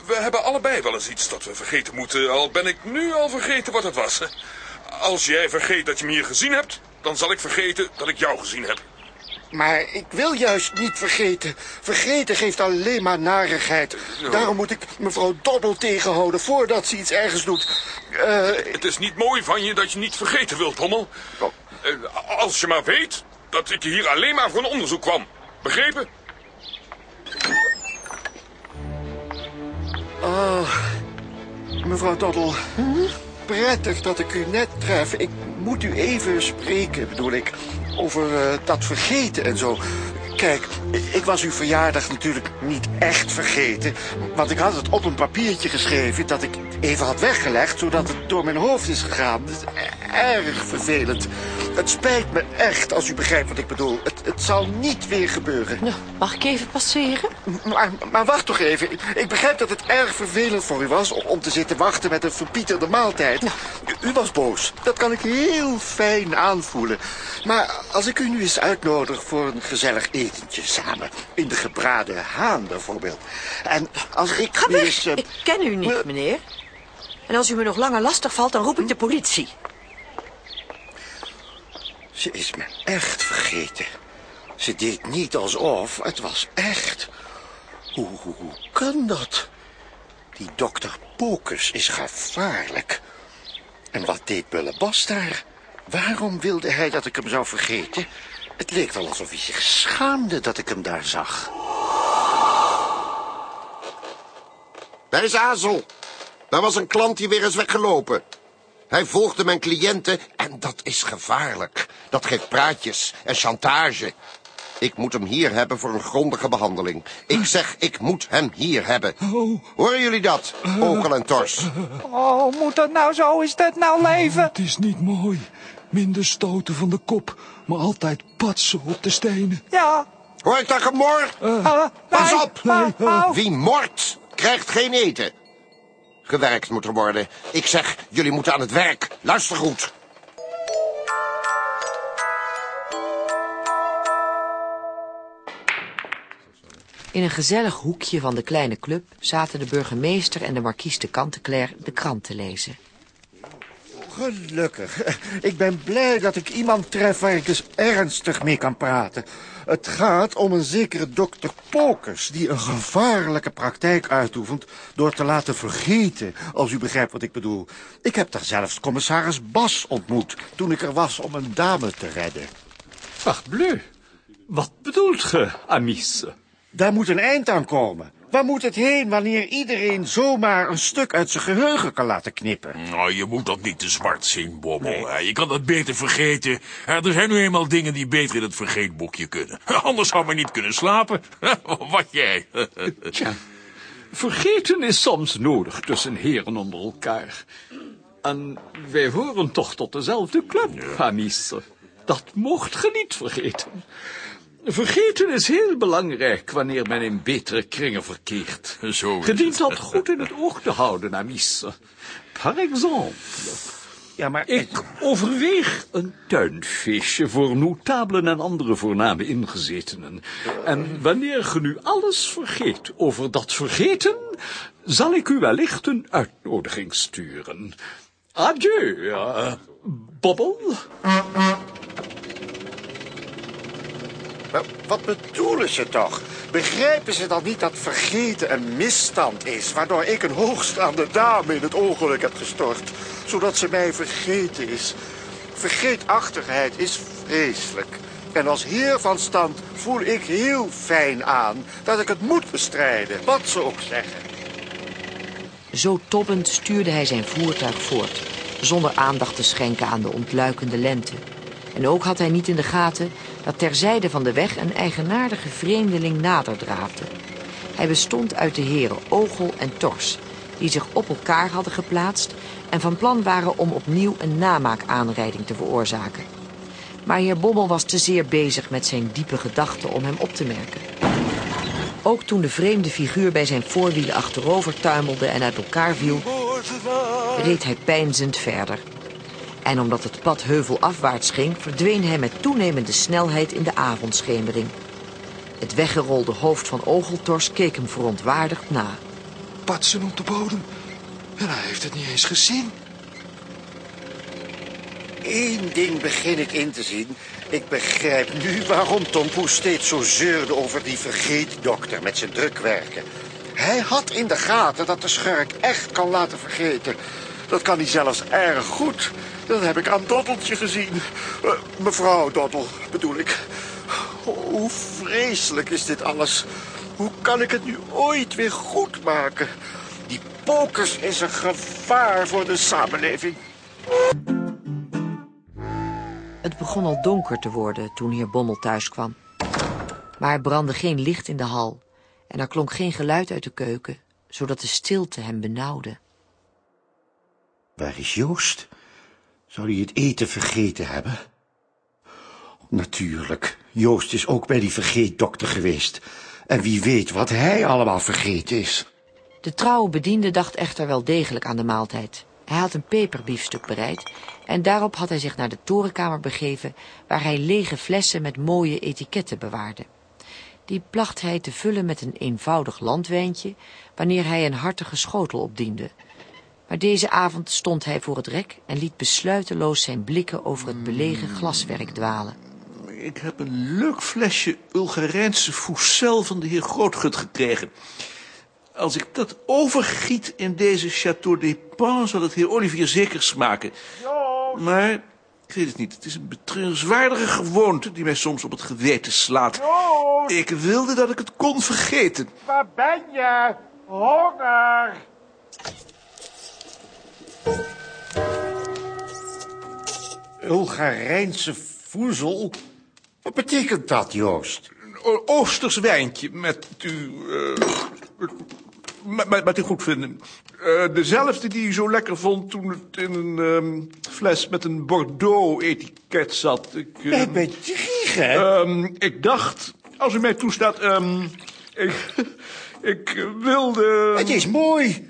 We hebben allebei wel eens iets dat we vergeten moeten, al ben ik nu al vergeten wat het was. Als jij vergeet dat je me hier gezien hebt, dan zal ik vergeten dat ik jou gezien heb. Maar ik wil juist niet vergeten. Vergeten geeft alleen maar narigheid. Daarom moet ik mevrouw Doddel tegenhouden voordat ze iets ergens doet. Uh... Het is niet mooi van je dat je niet vergeten wilt, Hommel. Uh, als je maar weet dat ik hier alleen maar voor een onderzoek kwam. Begrepen? Oh, mevrouw Doddel. Prettig dat ik u net tref. Ik moet u even spreken, bedoel ik. Over uh, dat vergeten en zo. Kijk, ik was uw verjaardag natuurlijk niet echt vergeten. Want ik had het op een papiertje geschreven dat ik even had weggelegd... zodat het door mijn hoofd is gegaan. Dat is erg vervelend. Het spijt me echt, als u begrijpt wat ik bedoel. Het, het zal niet weer gebeuren. Nou, mag ik even passeren? Maar, maar wacht toch even. Ik begrijp dat het erg vervelend voor u was... om te zitten wachten met een verpieterde maaltijd. U, u was boos. Dat kan ik heel fijn aanvoelen. Maar als ik u nu eens uitnodig voor een gezellig etentje samen... in de gebraden haan bijvoorbeeld. En als ik Ga nu weg. eens... eh, Ik ken u niet, meneer. En als u me nog langer lastig valt, dan roep ik de politie. Ze is me echt vergeten. Ze deed niet alsof, het was echt. Hoe, hoe, hoe kan dat? Die dokter Pokus is gevaarlijk. En wat deed Bullebas daar? Waarom wilde hij dat ik hem zou vergeten? Het leek wel alsof hij zich schaamde dat ik hem daar zag. Daar is Azel. Daar was een klant die weer is weggelopen. Hij volgde mijn cliënten en dat is gevaarlijk. Dat geeft praatjes en chantage. Ik moet hem hier hebben voor een grondige behandeling. Ik zeg, ik moet hem hier hebben. Horen jullie dat, Okel en Tors? Oh, moet dat nou zo? Is dat nou leven? Het is niet mooi. Minder stoten van de kop, maar altijd patsen op de stenen. Ja. Hoor ik dat gemor? Pas nee, op! nee. Wie mort, krijgt geen eten. Gewerkt moet er worden. Ik zeg, jullie moeten aan het werk. Luister goed. In een gezellig hoekje van de kleine club zaten de burgemeester en de marquise de Kanteclair de krant te lezen. Gelukkig. Ik ben blij dat ik iemand tref waar ik eens ernstig mee kan praten. Het gaat om een zekere dokter Pokers... die een gevaarlijke praktijk uitoefent... door te laten vergeten, als u begrijpt wat ik bedoel. Ik heb daar zelfs commissaris Bas ontmoet... toen ik er was om een dame te redden. Parbleu. Wat bedoelt ge, Amice? Daar moet een eind aan komen. Waar moet het heen wanneer iedereen zomaar een stuk uit zijn geheugen kan laten knippen? Nou, je moet dat niet te zwart zien, Bommel. hè. Je kan dat beter vergeten. Ja, Er zijn nu eenmaal dingen die beter in het vergeetboekje kunnen. Anders zou men niet kunnen slapen. Wat jij. Tja, vergeten is soms nodig tussen heren onder elkaar. En wij horen toch tot dezelfde club, Amice. Dat mocht ge niet vergeten. Vergeten is heel belangrijk wanneer men in betere kringen verkeert. Zo is Je dient het. dat goed in het oog te houden, Amice. Par exemple... Ja, maar... Ik overweeg een tuinfeestje voor notabelen en andere voorname ingezetenen. En wanneer ge nu alles vergeet over dat vergeten, zal ik u wellicht een uitnodiging sturen. Adieu, eh, Bobbel. Wat bedoelen ze toch? Begrijpen ze dan niet dat vergeten een misstand is... waardoor ik een hoogstaande dame in het ongeluk heb gestort... zodat ze mij vergeten is? Vergeetachtigheid is vreselijk. En als heer van stand voel ik heel fijn aan... dat ik het moet bestrijden, wat ze ook zeggen. Zo tobbend stuurde hij zijn voertuig voort, zonder aandacht te schenken aan de ontluikende lente. En ook had hij niet in de gaten dat terzijde van de weg een eigenaardige vreemdeling nader draafde. Hij bestond uit de heren Ogel en Tors, die zich op elkaar hadden geplaatst en van plan waren om opnieuw een namaakaanrijding te veroorzaken. Maar heer Bommel was te zeer bezig met zijn diepe gedachten om hem op te merken. Ook toen de vreemde figuur bij zijn voorwielen achterover tuimelde en uit elkaar viel, reed hij peinzend verder. En omdat het pad heuvelafwaarts ging, verdween hij met toenemende snelheid in de avondschemering. Het weggerolde hoofd van Ogeltors keek hem verontwaardigd na. Patsen op de bodem. En hij heeft het niet eens gezien. Eén ding begin ik in te zien. Ik begrijp nu waarom Tom Poes steeds zo zeurde over die vergeetdokter met zijn drukwerken. Hij had in de gaten dat de schurk echt kan laten vergeten. Dat kan hij zelfs erg goed. Dat heb ik aan Dotteltje gezien. Eh, mevrouw Dottel, bedoel ik. Hoe vreselijk is dit alles. Hoe kan ik het nu ooit weer goed maken? Die pokers is een gevaar voor de samenleving. Het begon al donker te worden toen heer Bommel thuis kwam. Maar er brandde geen licht in de hal en er klonk geen geluid uit de keuken, zodat de stilte hem benauwde. Waar is Joost? Zou hij het eten vergeten hebben? Natuurlijk, Joost is ook bij die vergeetdokter geweest. En wie weet wat hij allemaal vergeten is. De trouwe bediende dacht echter wel degelijk aan de maaltijd. Hij had een peperbiefstuk bereid en daarop had hij zich naar de torenkamer begeven waar hij lege flessen met mooie etiketten bewaarde. Die placht hij te vullen met een eenvoudig landwijntje wanneer hij een hartige schotel opdiende. Maar deze avond stond hij voor het rek en liet besluiteloos zijn blikken over het belegen glaswerk dwalen. Ik heb een leuk flesje Ulgerijnse Foussel van de heer Grootgut gekregen. Als ik dat overgiet in deze Château d'Epin, zal het heer Olivier zeker smaken. Maar, ik weet het niet, het is een betreurenswaardige gewoonte die mij soms op het geweten slaat. Ik wilde dat ik het kon vergeten. Waar ben je? Honger! Ulgarijnse voezel? Wat betekent dat, Joost? Een Oosters wijntje met uw... eh, met, met, uw goedvinden. Eh, dezelfde die u zo lekker vond toen het in een ehm, fles met een Bordeaux-etiket zat. Ik, uh, Jij bent liegen. Ehm, ik dacht, als u mij toestaat, ehm, ik, ik wilde... Het is mooi.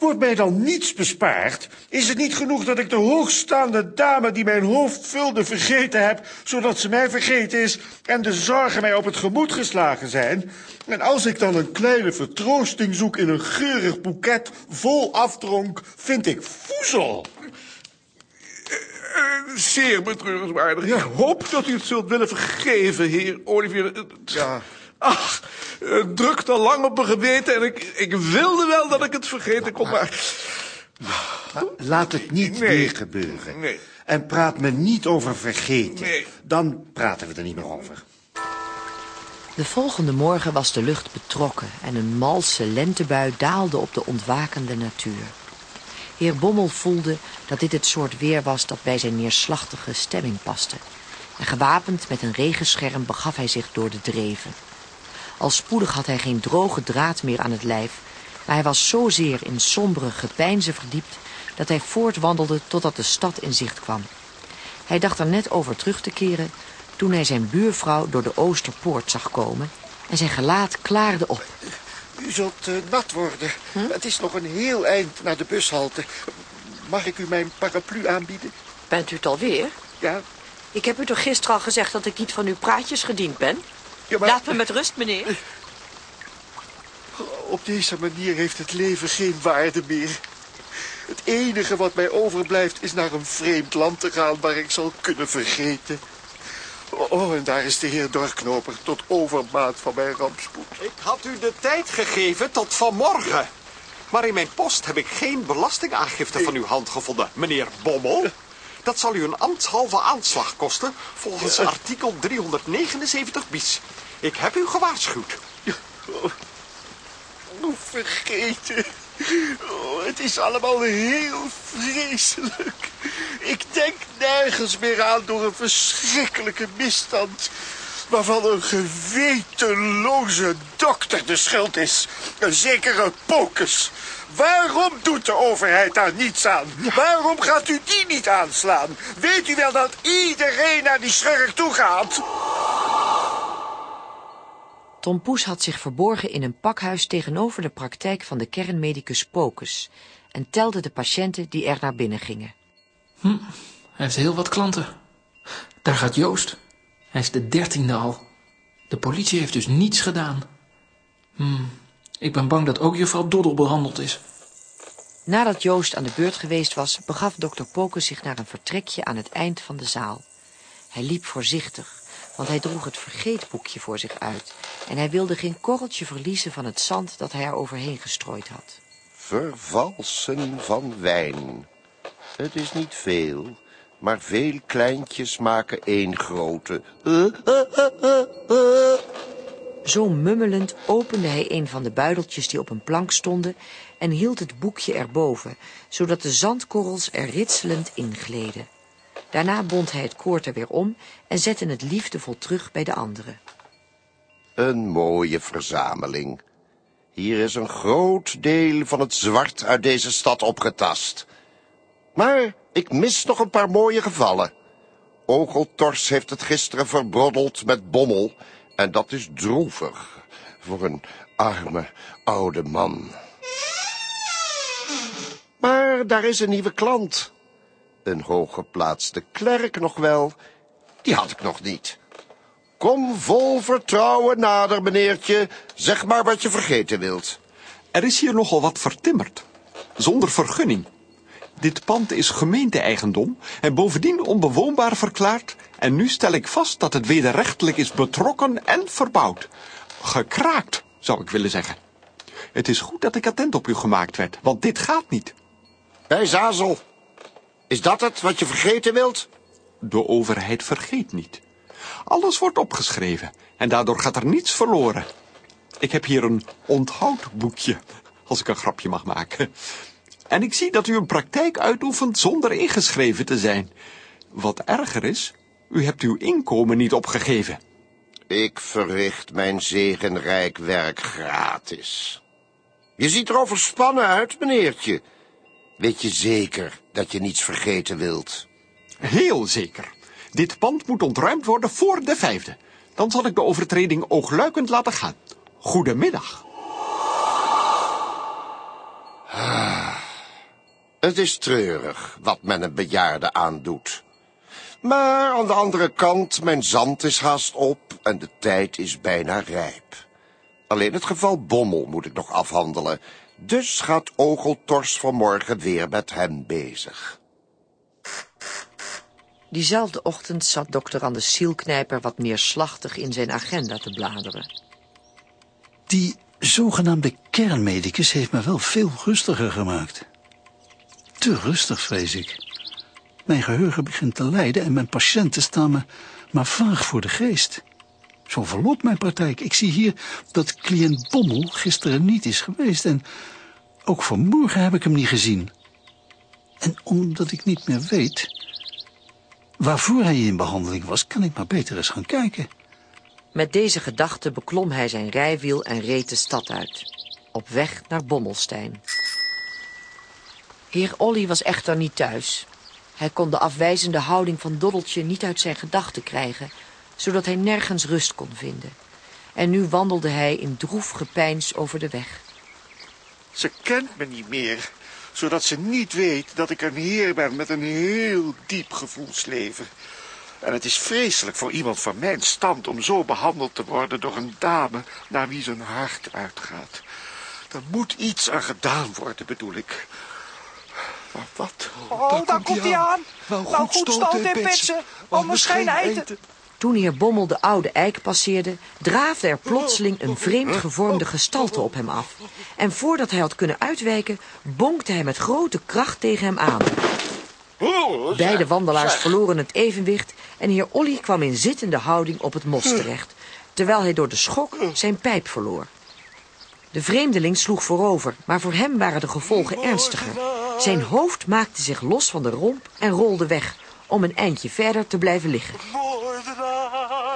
Wordt mij dan niets bespaard? Is het niet genoeg dat ik de hoogstaande dame die mijn hoofd vulde vergeten heb, zodat ze mij vergeten is en de zorgen mij op het gemoed geslagen zijn? En als ik dan een kleine vertroosting zoek in een geurig boeket vol afdronk, vind ik voezel. Eh, zeer betreurenswaardig. Ik hoop dat u het zult willen vergeven, heer Olivier. Ja. Ach, het drukt al lang op mijn geweten en ik, ik wilde wel dat ik het vergeten kon, maar... Laat het niet Nee. weer gebeuren. Nee. En praat me niet over vergeten. Nee. Dan praten we er niet meer over. De volgende morgen was de lucht betrokken en een malse lentebui daalde op de ontwakende natuur. Heer Bommel voelde dat dit het soort weer was dat bij zijn neerslachtige stemming paste. En gewapend met een regenscherm begaf hij zich door de dreven. Al spoedig had hij geen droge draad meer aan het lijf, maar hij was zozeer in sombere gepeinzen verdiept dat hij voortwandelde totdat de stad in zicht kwam. Hij dacht er net over terug te keren toen hij zijn buurvrouw door de Oosterpoort zag komen en zijn gelaat klaarde op. U zult eh, nat worden. Het is nog een heel eind naar de bushalte. Mag ik u mijn paraplu aanbieden? Bent u het alweer? Ja. Ik heb u toch gisteren al gezegd dat ik niet van uw praatjes gediend ben? Ja, maar- Laat me met rust, meneer. Op deze manier heeft het leven geen waarde meer. Het enige wat mij overblijft is naar een vreemd land te gaan waar ik zal kunnen vergeten. Oh, en daar is de heer Dorknoper tot overmaat van mijn rampspoed. Ik had u de tijd gegeven tot vanmorgen. Maar in mijn post heb ik geen belastingaangifte van uw hand gevonden, meneer Bommel. Dat zal u een ambtshalve aanslag kosten, volgens artikel 379 bis. Ik heb u gewaarschuwd. Hoe vergeten. Oh, het is allemaal heel vreselijk. Ik denk nergens meer aan door een verschrikkelijke misstand. Waarvan een gewetenloze dokter de schuld is. Een zekere Pocus. Waarom doet de overheid daar niets aan? Waarom gaat u die niet aanslaan? Weet u wel dat iedereen naar die schurk toe gaat? Tom Poes had zich verborgen in een pakhuis tegenover de praktijk van de kernmedicus Pocus en telde de patiënten die er naar binnen gingen. Hij heeft heel wat klanten. Daar gaat Joost. Hij is de dertiende al. De politie heeft dus niets gedaan. Hmm, ik ben bang dat ook juffrouw Doddel behandeld is. Nadat Joost aan de beurt geweest was, begaf dokter Poken zich naar een vertrekje aan het eind van de zaal. Hij liep voorzichtig, want hij droeg het vergeetboekje voor zich uit en hij wilde geen korreltje verliezen van het zand dat hij er overheen gestrooid had. Vervalsen van wijn. Het is niet veel, maar veel kleintjes maken één grote. Uh, uh, uh, Zo mummelend opende hij een van de buideltjes die op een plank stonden en hield het boekje erboven, zodat de zandkorrels er ritselend ingleden. Daarna bond hij het koord er weer om en zette het liefdevol terug bij de anderen. Een mooie verzameling. Hier is een groot deel van het zwart uit deze stad opgetast. Maar ik mis nog een paar mooie gevallen. Ogeltors heeft het gisteren verbroddeld met bommel... en dat is droevig voor een arme oude man. Maar daar is een nieuwe klant. Een hooggeplaatste klerk nog wel. Die had ik nog niet. Kom vol vertrouwen nader, meneertje. Zeg maar wat je vergeten wilt. Er is hier nogal wat vertimmerd. Zonder vergunning. Dit pand is gemeente-eigendom en bovendien onbewoonbaar verklaard. En nu stel ik vast dat het wederrechtelijk is betrokken en verbouwd. Gekraakt, zou ik willen zeggen. Het is goed dat ik attent op u gemaakt werd, want dit gaat niet. Bij Zazel. Is dat het wat je vergeten wilt? De overheid vergeet niet. Alles wordt opgeschreven en daardoor gaat er niets verloren. Ik heb hier een onthoudboekje, als ik een grapje mag maken. En ik zie dat u een praktijk uitoefent zonder ingeschreven te zijn. Wat erger is, u hebt uw inkomen niet opgegeven. Ik verricht mijn zegenrijk werk gratis. Je ziet er overspannen uit, meneertje. Weet je zeker dat je niets vergeten wilt? Heel zeker. Dit pand moet ontruimd worden voor de vijfde. Dan zal ik de overtreding oogluikend laten gaan. Goedemiddag. Ah, het is treurig wat men een bejaarde aandoet. Maar aan de andere kant, mijn zand is haast op en de tijd is bijna rijp. Alleen het geval Bommel moet ik nog afhandelen. Dus gaat Ogeltors vanmorgen weer met hem bezig. Diezelfde ochtend zat dokter Anders Zielknijper wat neerslachtig in zijn agenda te bladeren. Die zogenaamde kernmedicus heeft me wel veel rustiger gemaakt. Te rustig, vrees ik. Mijn geheugen begint te lijden en mijn patiënten staan me maar vaag voor de geest. Zo verloopt mijn praktijk. Ik zie hier dat cliënt Bommel gisteren niet is geweest en ook vanmorgen heb ik hem niet gezien. En omdat ik niet meer weet waarvoor hij in behandeling was, kan ik maar beter eens gaan kijken. Met deze gedachte beklom hij zijn rijwiel en reed de stad uit. Op weg naar Bommelstein. Heer Olly was echter niet thuis. Hij kon de afwijzende houding van Doddeltje niet uit zijn gedachten krijgen, zodat hij nergens rust kon vinden. En nu wandelde hij in droef gepeins over de weg. Ze kent me niet meer, zodat ze niet weet dat ik een heer ben met een heel diep gevoelsleven. En het is vreselijk voor iemand van mijn stand om zo behandeld te worden door een dame naar wie zijn hart uitgaat. Er moet iets aan gedaan worden, bedoel ik. Maar wat? Oh, daar, komt hij aan. Nou goed, stoten en petsen, geen eten. Toen heer Bommel de oude eik passeerde, draafde er plotseling een vreemd gevormde gestalte op hem af. En voordat hij had kunnen uitwijken, bonkte hij met grote kracht tegen hem aan. Beide wandelaars verloren het evenwicht en heer Olly kwam in zittende houding op het mos terecht, terwijl hij door de schok zijn pijp verloor. De vreemdeling sloeg voorover, maar voor hem waren de gevolgen ernstiger. Zijn hoofd maakte zich los van de romp en rolde weg, om een eindje verder te blijven liggen.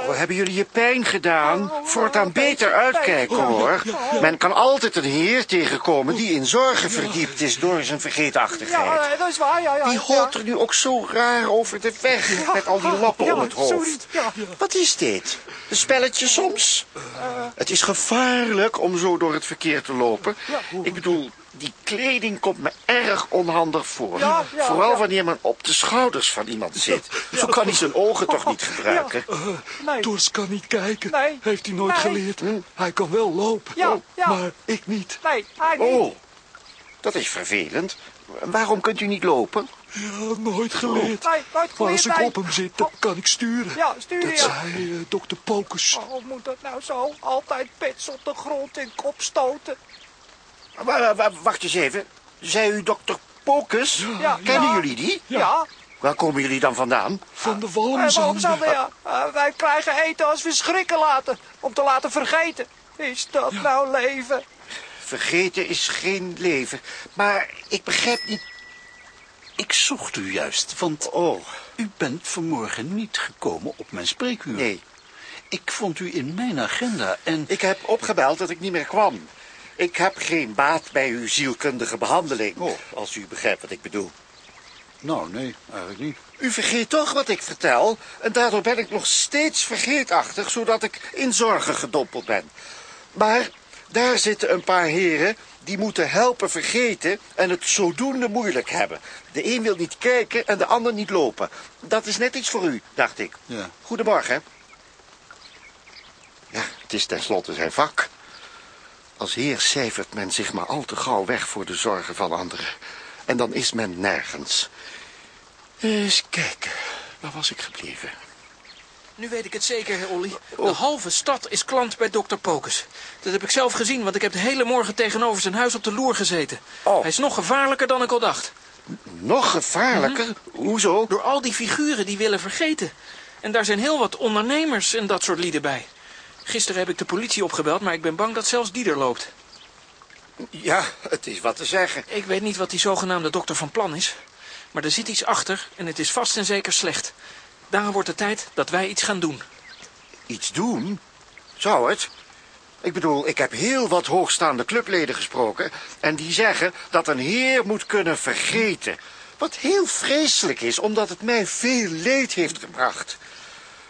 Oh, hebben jullie je pijn gedaan? Voortaan beter uitkijken, hoor. Men kan altijd een heer tegenkomen die in zorgen verdiept is door zijn vergeetachtigheid. Ja, dat is waar, ja, ja. Die holt er nu ook zo raar over de weg, met al die lappen om het hoofd. Wat is dit? Een spelletje soms? Het is gevaarlijk om zo door het verkeer te lopen. Ik bedoel, Die kleding komt me erg onhandig voor. Ja, ja, Vooral ja. wanneer men op de schouders van iemand zit. Zo kan hij zijn ogen toch niet gebruiken? Uh, Tors kan niet kijken. Nee. Heeft hij nooit Nee. geleerd. Hij kan wel lopen. Ja, Oh, ja. Maar ik niet. Nee, hij niet. Oh, dat is vervelend. Waarom kunt u niet lopen? Ja, nooit geleerd. Nee, nooit Maar geleerd, als ik nee. op hem zit, dan kan ik sturen. Ja, sturen, Dat ja. zei eh, dokter Pokus. Oh, hoe moet dat nou zo? Altijd pets op de grond en kop stoten. Wa- wa- wa- Wacht eens even. Zei u dokter Pokus? Ja, Kennen ja. jullie die? Ja. Waar komen jullie dan vandaan? Van de zouden we, ja. Wij krijgen eten als we schrikken laten. Om te laten vergeten. Is dat nou leven? Vergeten is geen leven. Maar ik begrijp niet... Ik zocht u juist, want Oh, u bent vanmorgen niet gekomen op mijn spreekuur. nee. Ik vond u in mijn agenda en... Ik heb opgebeld dat ik niet meer kwam. Ik heb geen baat bij uw zielkundige behandeling. Oh. Als u begrijpt wat ik bedoel. Nou, nee, eigenlijk niet. U vergeet toch wat ik vertel. En daardoor ben ik nog steeds vergeetachtig, zodat ik in zorgen gedompeld ben. Maar daar zitten een paar heren die moeten helpen vergeten en het zodoende moeilijk hebben. De een wil niet kijken en de ander niet lopen. Dat is net iets voor u, dacht ik. Ja. Goedemorgen. Ja, het is tenslotte zijn vak. Als heer cijfert men zich maar al te gauw weg voor de zorgen van anderen. En dan is men nergens. Eens kijken, waar was ik gebleven? Nu weet ik het zeker, heer Olly. De Oh. halve stad is klant bij dokter Pokus. Dat heb ik zelf gezien, want ik heb de hele morgen tegenover zijn huis op de loer gezeten. Oh. Hij is nog gevaarlijker dan ik al dacht. Nog gevaarlijker? Hoezo? Door al die figuren die willen vergeten. En daar zijn heel wat ondernemers en dat soort lieden bij. Gisteren heb ik de politie opgebeld, maar ik ben bang dat zelfs die er loopt. Ja, het is wat te zeggen. Ik weet niet wat die zogenaamde dokter van plan is. Maar er zit iets achter en het is vast en zeker slecht. Daarom wordt het tijd dat wij iets gaan doen. Iets doen? Zou het? Ik bedoel, ik heb heel wat hoogstaande clubleden gesproken... en die zeggen dat een heer moet kunnen vergeten. Wat heel vreselijk is, omdat het mij veel leed heeft gebracht.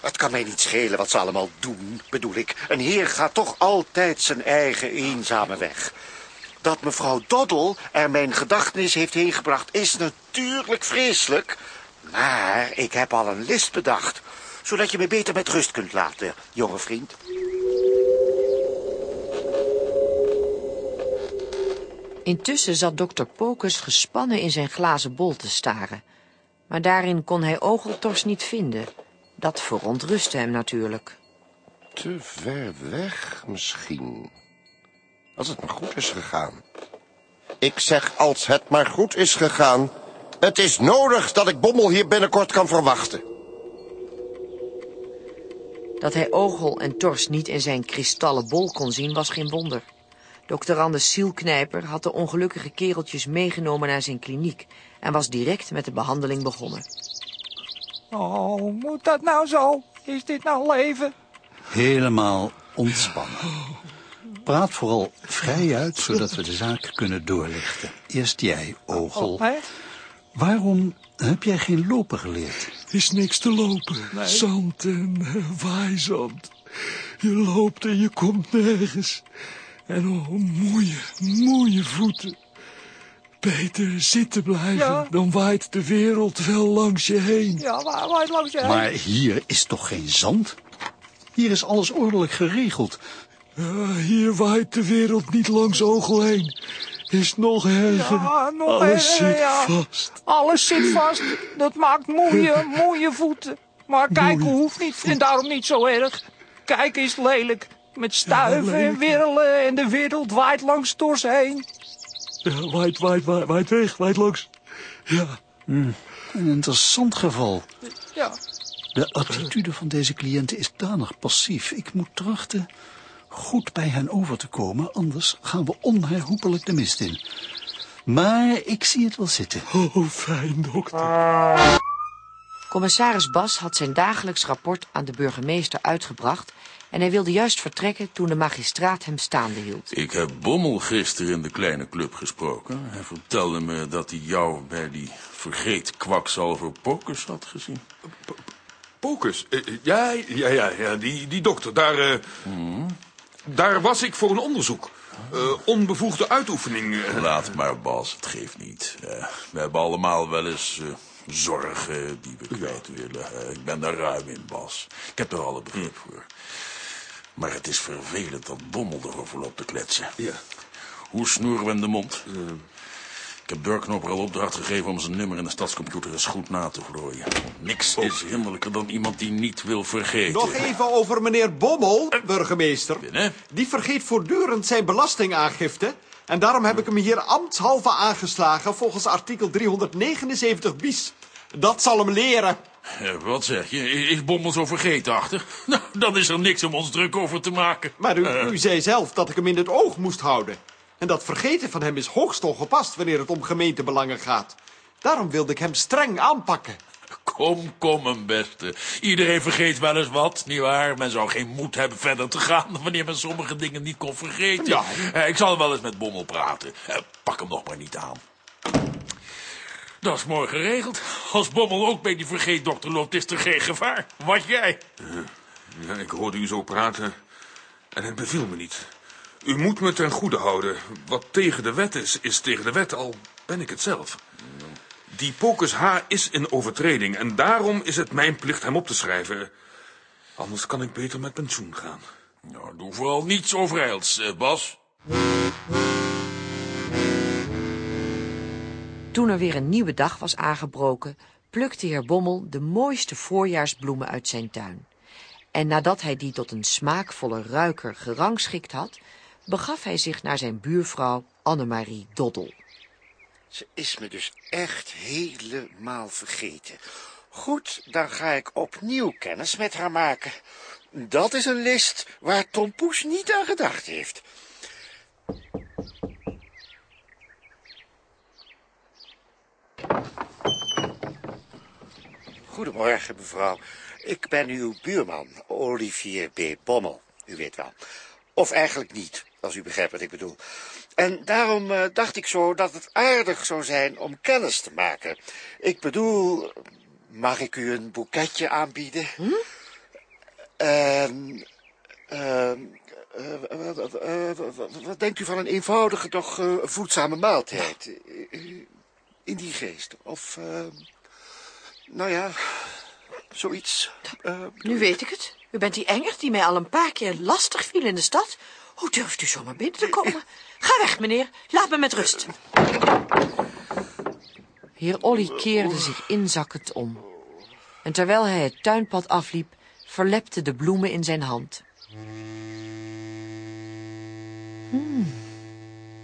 Het kan mij niet schelen wat ze allemaal doen, bedoel ik. Een heer gaat toch altijd zijn eigen eenzame weg. Dat mevrouw Doddle er mijn gedachtenis heeft heen gebracht... is natuurlijk vreselijk. Maar ik heb al een list bedacht... zodat je me beter met rust kunt laten, jonge vriend. Intussen zat dokter Pokus gespannen in zijn glazen bol te staren. Maar daarin kon hij Ogeltors niet vinden. Dat verontrustte hem natuurlijk. Te ver weg, misschien. Als het maar goed is gegaan. Ik zeg als het maar goed is gegaan. Het is nodig dat ik Bommel hier binnenkort kan verwachten. Dat hij Ogel en Tors niet in zijn kristallen bol kon zien was geen wonder. Dokter Anders Zielknijper had de ongelukkige kereltjes meegenomen naar zijn kliniek... en was direct met de behandeling begonnen. Oh, moet dat nou zo? Is dit nou leven? Helemaal ontspannen. Praat vooral vrij uit, zodat we de zaak kunnen doorlichten. Eerst jij, Ogel. Oh? Waarom heb jij geen lopen geleerd? Is niks te lopen. Zand en eh, waaizand. Je loopt en je komt nergens. En oh, moeie, moeie voeten. Beter zitten blijven, Ja. dan waait de wereld wel langs je heen. Ja, waar, waar langs je heen? Maar hier is toch geen zand? Hier is alles ordelijk geregeld. Ja, hier waait de wereld niet langs Ogel heen. Is nog erger. Ja, nog Alles erger, zit ja. vast. Alles zit vast. Dat maakt moeie, moeie voeten. Maar kijken Moeie hoeft niet en daarom niet zo erg. Kijken is lelijk. Met stuiven en lelijk. wirrelen en de wereld waait langs Tors heen. Ja, waait, waait, waait, waait weg, waait langs. Ja, Een interessant geval. Ja, De attitude van deze cliënten is danig passief. Ik moet trachten goed bij hen over te komen, anders gaan we onherroepelijk de mist in. Maar ik zie het wel zitten. oh, fijn, dokter. Commissaris Bas had zijn dagelijks rapport aan de burgemeester uitgebracht... en hij wilde juist vertrekken toen de magistraat hem staande hield. Ik heb Bommel gisteren in de kleine club gesproken. Hij vertelde me dat hij jou bij die vergeet kwakzalver Pokers had gezien. Pokus. eh, eh, ja, ja, ja, ja die, die dokter. Daar, eh, daar was ik voor een onderzoek. Eh, onbevoegde uitoefening. Laat maar, Bas, het geeft niet. Eh, we hebben allemaal wel eens eh, zorgen die we kwijt willen. Ik ben daar ruim in, Bas. Ik heb er alle begrip voor. Maar het is vervelend dat Bommel erover loopt te kletsen. Ja. Hoe snoeren we hem de mond? Ik heb Durknopper al opdracht gegeven om zijn nummer in de stadscomputer eens goed na te vlooien. Niks is hinderlijker dan iemand die niet wil vergeten. Nog even over meneer Bommel, burgemeester. Binnen. Die vergeet voortdurend zijn belastingaangifte. En daarom heb ik hem hier ambtshalve aangeslagen volgens artikel 379 bis. Dat zal hem leren. Wat zeg je? Is Bommel zo vergeetachtig? Nou, dan is er niks om ons druk over te maken. Maar u, Eh, u zei zelf dat ik hem in het oog moest houden. En dat vergeten van hem is hoogst ongepast wanneer het om gemeentebelangen gaat. Daarom wilde ik hem streng aanpakken. Kom, kom, mijn beste. Iedereen vergeet wel eens wat, nietwaar? Men zou geen moed hebben verder te gaan... wanneer men sommige dingen niet kon vergeten. Ja. Eh, ik zal wel eens met Bommel praten. Eh, pak hem nog maar niet aan. Dat is mooi geregeld. Als Bommel ook bij die vergeetdokter loopt, is er geen gevaar. Wat jij? Ja, ik hoorde u zo praten en het beviel me niet. U moet me ten goede houden. Wat tegen de wet is, is tegen de wet, al ben ik het zelf. Die Pocus H is in overtreding en daarom is het mijn plicht hem op te schrijven. Anders kan ik beter met pensioen gaan. Nou, doe vooral niets overijls, eh, Bas. Toen er weer een nieuwe dag was aangebroken, plukte heer Bommel de mooiste voorjaarsbloemen uit zijn tuin. En nadat hij die tot een smaakvolle ruiker gerangschikt had, begaf hij zich naar zijn buurvrouw Annemarie Doddel. Ze is me dus echt helemaal vergeten. Goed, dan ga ik opnieuw kennis met haar maken. Dat is een list waar Tom Poes niet aan gedacht heeft. Goedemorgen, mevrouw. Ik ben uw buurman, Olivier B. Bommel. U weet wel. Of eigenlijk niet, als u begrijpt wat ik bedoel. En daarom eh, dacht ik zo dat het aardig zou zijn om kennis te maken. Ik bedoel, mag ik u een boeketje aanbieden? En, ehm, eh, wat denkt u van een eenvoudige, doch eh, voedzame maaltijd? In die geest. Of, eh, nou ja, zoiets. Eh, Nu weet ik het. U bent die engert die mij al een paar keer lastig viel in de stad. Hoe durft u zomaar binnen te komen? Ga weg, meneer. Laat me met rust. Heer Olly keerde zich inzakkend om. En terwijl hij het tuinpad afliep, verlepte de bloemen in zijn hand. Hmm,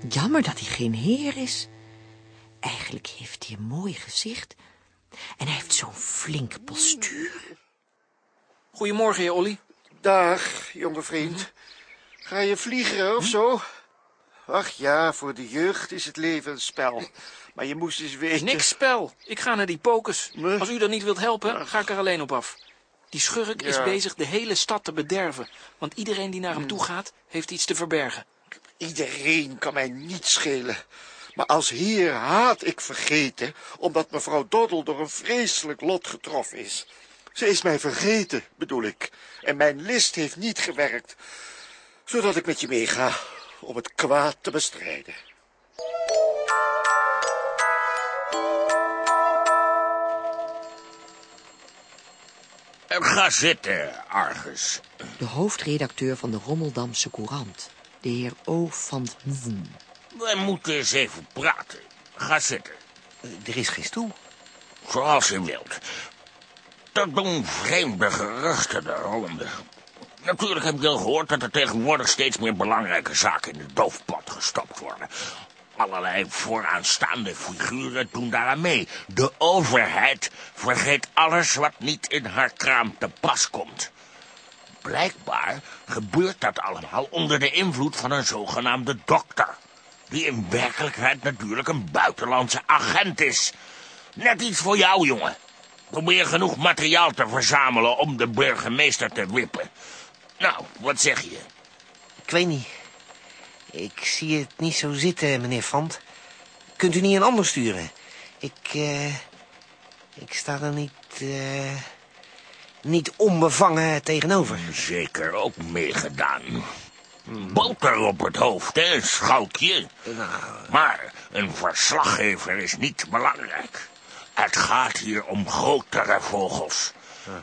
jammer dat hij geen heer is. Eigenlijk heeft hij een mooi gezicht. En hij heeft zo'n flink postuur. Goedemorgen, heer Olly. Dag, jonge vriend. Ga je vliegen of zo? Ach ja, voor de jeugd is het leven een spel. Maar je moest eens weten... Niks spel. Ik ga naar die pokers. Als u dat niet wilt helpen, ga ik er alleen op af. Die schurk is bezig de hele stad te bederven. Want iedereen die naar hem toe gaat, heeft iets te verbergen. Iedereen kan mij niet schelen. Maar als heer haat ik vergeten, omdat mevrouw Doddel door een vreselijk lot getroffen is. Ze is mij vergeten, bedoel ik. En mijn list heeft niet gewerkt. Zodat ik met je meega om het kwaad te bestrijden. Ga zitten, Argus. De hoofdredacteur van de Rommeldamse Courant, de heer O. van Mven. We moeten eens even praten. Ga zitten. Er is geen stoel. Zoals u wilt. Dat doen vreemde geruchten de. Natuurlijk heb ik wel gehoord dat er tegenwoordig steeds meer belangrijke zaken in de doofpot gestopt worden. Allerlei vooraanstaande figuren doen daaraan mee. De overheid vergeet alles wat niet in haar kraam te pas komt. Blijkbaar gebeurt dat allemaal onder de invloed van een zogenaamde dokter. Die in werkelijkheid natuurlijk een buitenlandse agent is. Net iets voor jou, jongen. Probeer genoeg materiaal te verzamelen om de burgemeester te wippen. Nou, wat zeg je? Ik weet niet. Ik zie het niet zo zitten, meneer Fant. Kunt u niet een ander sturen? Ik, eh... Ik sta er niet, eh... Niet onbevangen tegenover. Zeker ook meegedaan. Boter op het hoofd, hè, een schoutje. Maar een verslaggever is niet belangrijk. Het gaat hier om grotere vogels.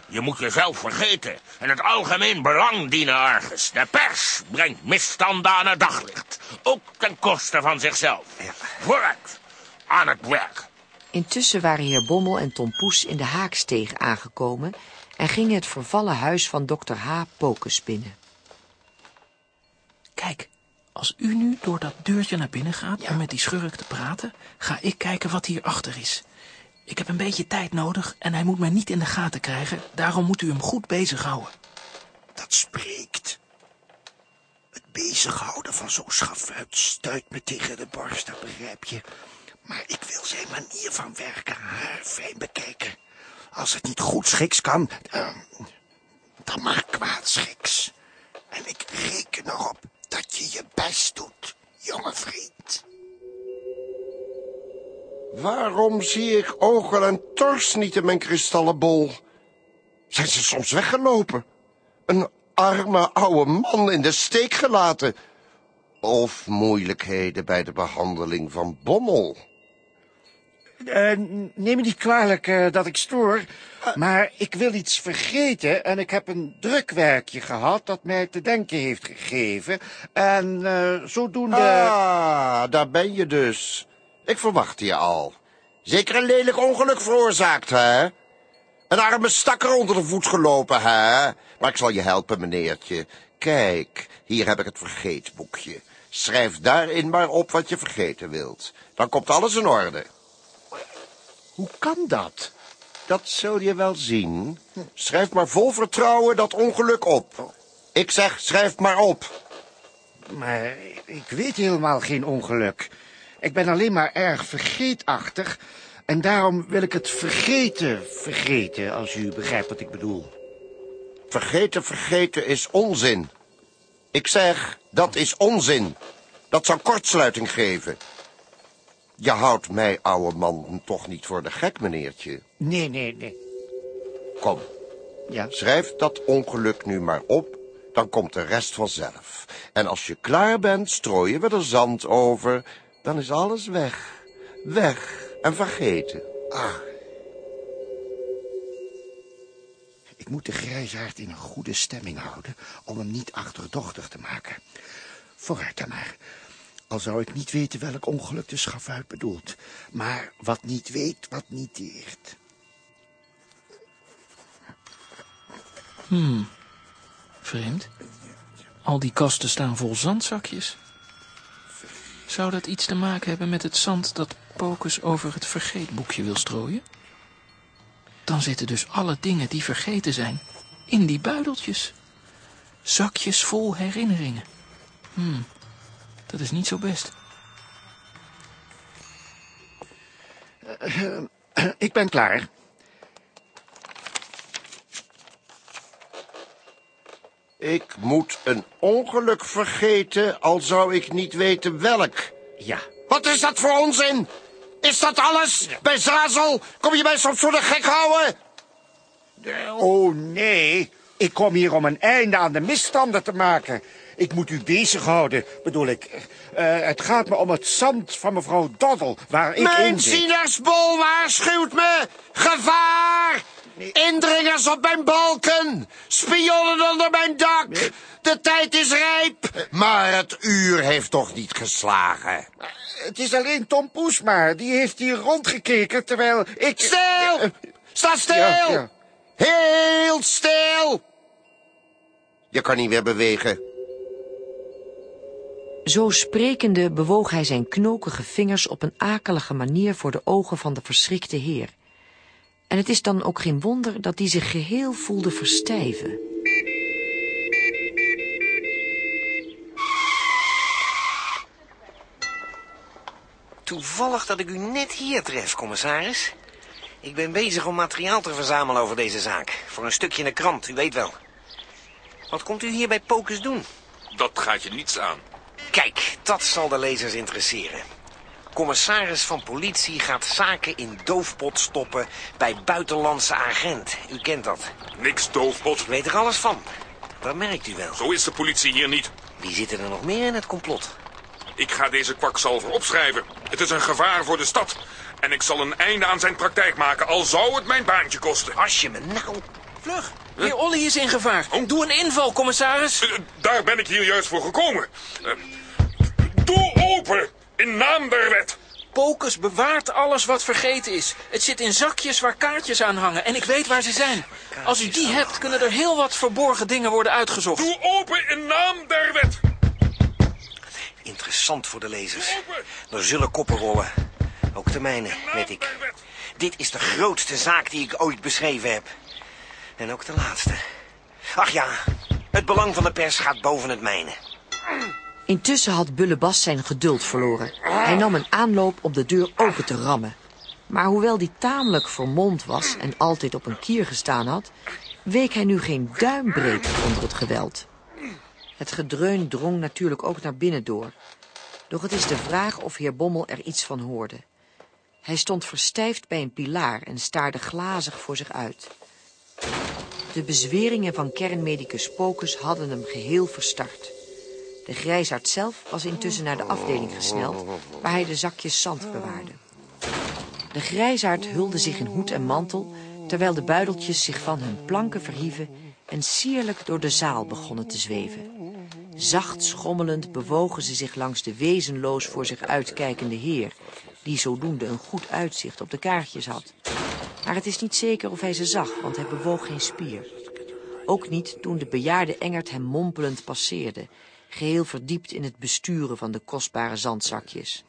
Je moet jezelf vergeten en het algemeen belang dienen, Argus. De pers brengt misstanden aan het daglicht. Ook ten koste van zichzelf. Vooruit, aan het werk. Intussen waren heer Bommel en Tom Poes in de Haaksteeg aangekomen... en gingen het vervallen huis van dokter H. Pokus binnen. Kijk, als u nu door dat deurtje naar binnen gaat om met die schurk te praten... ga ik kijken wat hier achter is. Ik heb een beetje tijd nodig en hij moet mij niet in de gaten krijgen. Daarom moet u hem goed bezighouden. Dat spreekt. Het bezighouden van zo'n schafuit stuit me tegen de borst, dat begrijp je. Maar ik wil zijn manier van werken haarfijn bekijken. Als het niet goed schiks kan, eh, dan maar kwaad schiks. En ik reken erop dat je je best doet, jonge vriend. Waarom zie ik Ogel en Tors niet in mijn kristallen bol? Zijn ze soms weggelopen? Een arme oude man in de steek gelaten? Of moeilijkheden bij de behandeling van Bommel? Eh, neem me niet kwalijk eh, dat ik stoor, maar ik wil iets vergeten en ik heb een drukwerkje gehad dat mij te denken heeft gegeven. En eh, zodoende... Ah, daar ben je dus. Ik verwachtte je al. Zeker een lelijk ongeluk veroorzaakt, hè? Een arme stakker onder de voet gelopen, hè? Maar ik zal je helpen, meneertje. Kijk, hier heb ik het vergeetboekje. Schrijf daarin maar op wat je vergeten wilt. Dan komt alles in orde. Hoe kan dat? Dat zul je wel zien. Schrijf maar vol vertrouwen dat ongeluk op. Ik zeg, schrijf maar op. Maar ik weet helemaal geen ongeluk. Ik ben alleen maar erg vergeetachtig. En daarom wil ik het vergeten vergeten, als u begrijpt wat ik bedoel. Vergeten, vergeten is onzin. Ik zeg, dat is onzin. Dat zou kortsluiting geven. Je houdt mij, oude man, toch niet voor de gek, meneertje? Nee, nee, nee. Kom. Ja? Schrijf dat ongeluk nu maar op, dan komt de rest vanzelf. En als je klaar bent, strooien we er zand over. Dan is alles weg. Weg en vergeten. Ah. Ik moet de grijsaard in een goede stemming houden... om hem niet achterdochtig te maken. Vooruit dan maar. Al zou ik niet weten welk ongeluk de schafuit bedoelt. Maar wat niet weet, wat niet deert. Hmm, vreemd. Al die kasten staan vol zandzakjes. Zou dat iets te maken hebben met het zand dat Pocus over het vergeetboekje wil strooien? Dan zitten dus alle dingen die vergeten zijn in die buideltjes. Zakjes vol herinneringen. Hmm, dat is niet zo best. Uh, ik ben klaar. Ik moet een ongeluk vergeten, al zou ik niet weten welk. Ja. Wat is dat voor onzin? Is dat alles? Bij Zazel? Kom je mij soms voor de gek houden? Oh, nee. Ik kom hier om een einde aan de misstanden te maken. Ik moet u bezighouden, bedoel ik. Uh, het gaat me om het zand van mevrouw Doddel, waar ik Mijn in zit. waarschuwt me! Gevaar! Indringers op mijn balken! Spionnen onder mijn dak! De tijd is rijp! Maar het uur heeft toch niet geslagen? Het is alleen Tom Poesma, die heeft hier rondgekeken, terwijl ik... Stil! Sta stil! Ja, ja. Heel stil! Je kan niet meer bewegen. Zo sprekende bewoog hij zijn knokige vingers op een akelige manier voor de ogen van de verschrikte heer. En het is dan ook geen wonder dat hij zich geheel voelde verstijven. Toevallig dat ik u net hier tref, commissaris. Ik ben bezig om materiaal te verzamelen over deze zaak. Voor een stukje in de krant, u weet wel. Wat komt u hier bij Pocus doen? Dat gaat je niets aan. Kijk, dat zal de lezers interesseren. Commissaris van politie gaat zaken in doofpot stoppen bij buitenlandse agent. U kent dat. Niks doofpot. Ik weet er alles van. Dat merkt u wel. Zo is de politie hier niet. Wie zitten er nog meer in het complot? Ik ga deze kwakzalver opschrijven. Het is een gevaar voor de stad. En ik zal een einde aan zijn praktijk maken, al zou het mijn baantje kosten. Als je me nou... Vlug, heer Olly is in gevaar. Doe een inval, commissaris. Eh, Daar ben ik hier juist voor gekomen. Eh, Doe open, in naam der wet. Pocus bewaart alles wat vergeten is. Het zit in zakjes waar kaartjes aan hangen en ik weet waar ze zijn. Als u die hebt, kunnen er heel wat verborgen dingen worden uitgezocht. Doe open in naam der wet. Interessant voor de lezers. Er zullen koppen rollen. Ook de mijne, weet ik. Dit is de grootste zaak die ik ooit beschreven heb. En ook de laatste. Ach ja, het belang van de pers gaat boven het mijne. Intussen had Bullebas zijn geduld verloren. Hij nam een aanloop om de deur open te rammen. Maar hoewel die tamelijk vermomd was en altijd op een kier gestaan had... week hij nu geen duimbreed onder het geweld. Het gedreun drong natuurlijk ook naar binnen door. Doch het is de vraag of heer Bommel er iets van hoorde. Hij stond verstijfd bij een pilaar en staarde glazig voor zich uit. De bezweringen van kernmedicus Pocus hadden hem geheel verstart. De grijsaard zelf was intussen naar de afdeling gesneld... waar hij de zakjes zand bewaarde. De grijsaard hulde zich in hoed en mantel... terwijl de buideltjes zich van hun planken verhieven... en sierlijk door de zaal begonnen te zweven. Zacht schommelend bewogen ze zich langs de wezenloos voor zich uitkijkende heer... die zodoende een goed uitzicht op de kaartjes had. Maar het is niet zeker of hij ze zag, want hij bewoog geen spier. Ook niet toen de bejaarde Engert hem mompelend passeerde geheel verdiept in het besturen van de kostbare zandzakjes.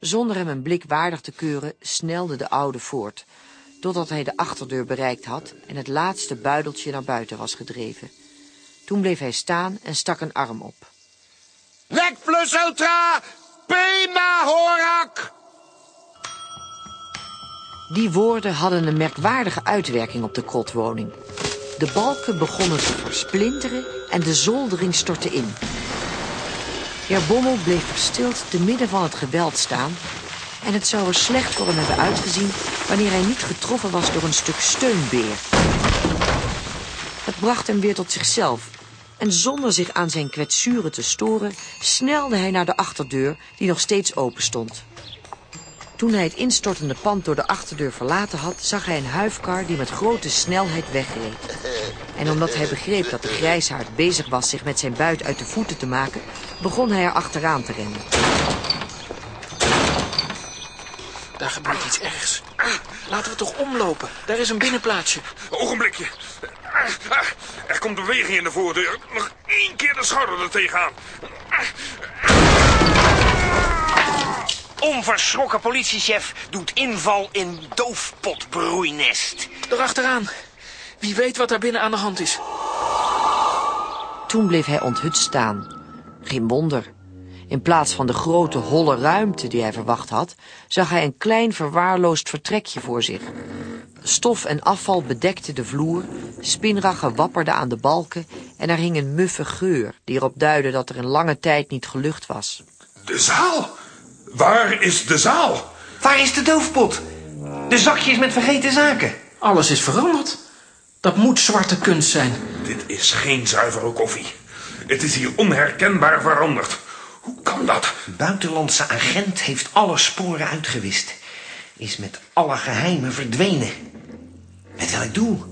Zonder hem een blik waardig te keuren, snelde de oude voort, totdat hij de achterdeur bereikt had en het laatste buideltje naar buiten was gedreven. Toen bleef hij staan en stak een arm op. Lek plus ultra, horak! Die woorden hadden een merkwaardige uitwerking op de krotwoning. De balken begonnen te versplinteren en de zoldering stortte in. Heer Bommel bleef verstild te midden van het geweld staan... en het zou er slecht voor hem hebben uitgezien... wanneer hij niet getroffen was door een stuk steunbeer. Het bracht hem weer tot zichzelf... en zonder zich aan zijn kwetsuren te storen... snelde hij naar de achterdeur die nog steeds open stond. Toen hij het instortende pand door de achterdeur verlaten had... zag hij een huifkar die met grote snelheid wegreed. En omdat hij begreep dat de grijshaard bezig was zich met zijn buit uit de voeten te maken... begon hij er achteraan te rennen. Daar gebeurt iets ergs. Laten we toch omlopen. Daar is een binnenplaatsje. Ogenblikje. Er komt beweging in de voordeur. Nog één keer de schouder er tegenaan. Onverschrokken politiechef doet inval in doofpotbroeinest. Erachteraan. Wie weet wat daar binnen aan de hand is. Toen bleef hij onthut staan. Geen wonder. In plaats van de grote holle ruimte die hij verwacht had... zag hij een klein verwaarloosd vertrekje voor zich. Stof en afval bedekten de vloer, spinraggen wapperden aan de balken... en er hing een muffe geur die erop duidde dat er een lange tijd niet gelucht was. De zaal? Waar is de zaal? Waar is de doofpot? De zakjes met vergeten zaken. Alles is veranderd. Dat moet zwarte kunst zijn. Dit is geen zuivere koffie. Het is hier onherkenbaar veranderd. Hoe kan dat? Buitenlandse agent heeft alle sporen uitgewist. Is met alle geheimen verdwenen. Met welk doel?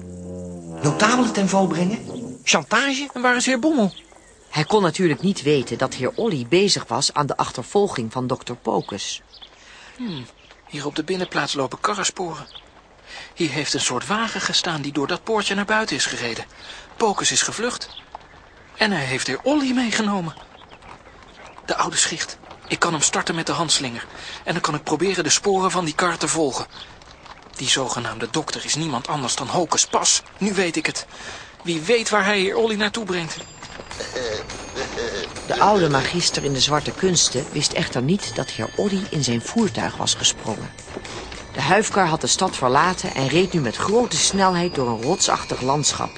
Notabelen ten val brengen? Chantage? En waar is heer Bommel? Hij kon natuurlijk niet weten dat heer Olly bezig was aan de achtervolging van dokter Pocus. Hmm, hier op de binnenplaats lopen karrensporen. Hier heeft een soort wagen gestaan die door dat poortje naar buiten is gereden. Pocus is gevlucht. En hij heeft heer Olly meegenomen. De oude schicht. Ik kan hem starten met de handslinger. En dan kan ik proberen de sporen van die kar te volgen. Die zogenaamde dokter is niemand anders dan Hocus Pas. Nu weet ik het. Wie weet waar hij heer Olly naartoe brengt. De oude magister in de zwarte kunsten wist echter niet dat heer Olly in zijn voertuig was gesprongen. De huifkar had de stad verlaten en reed nu met grote snelheid door een rotsachtig landschap,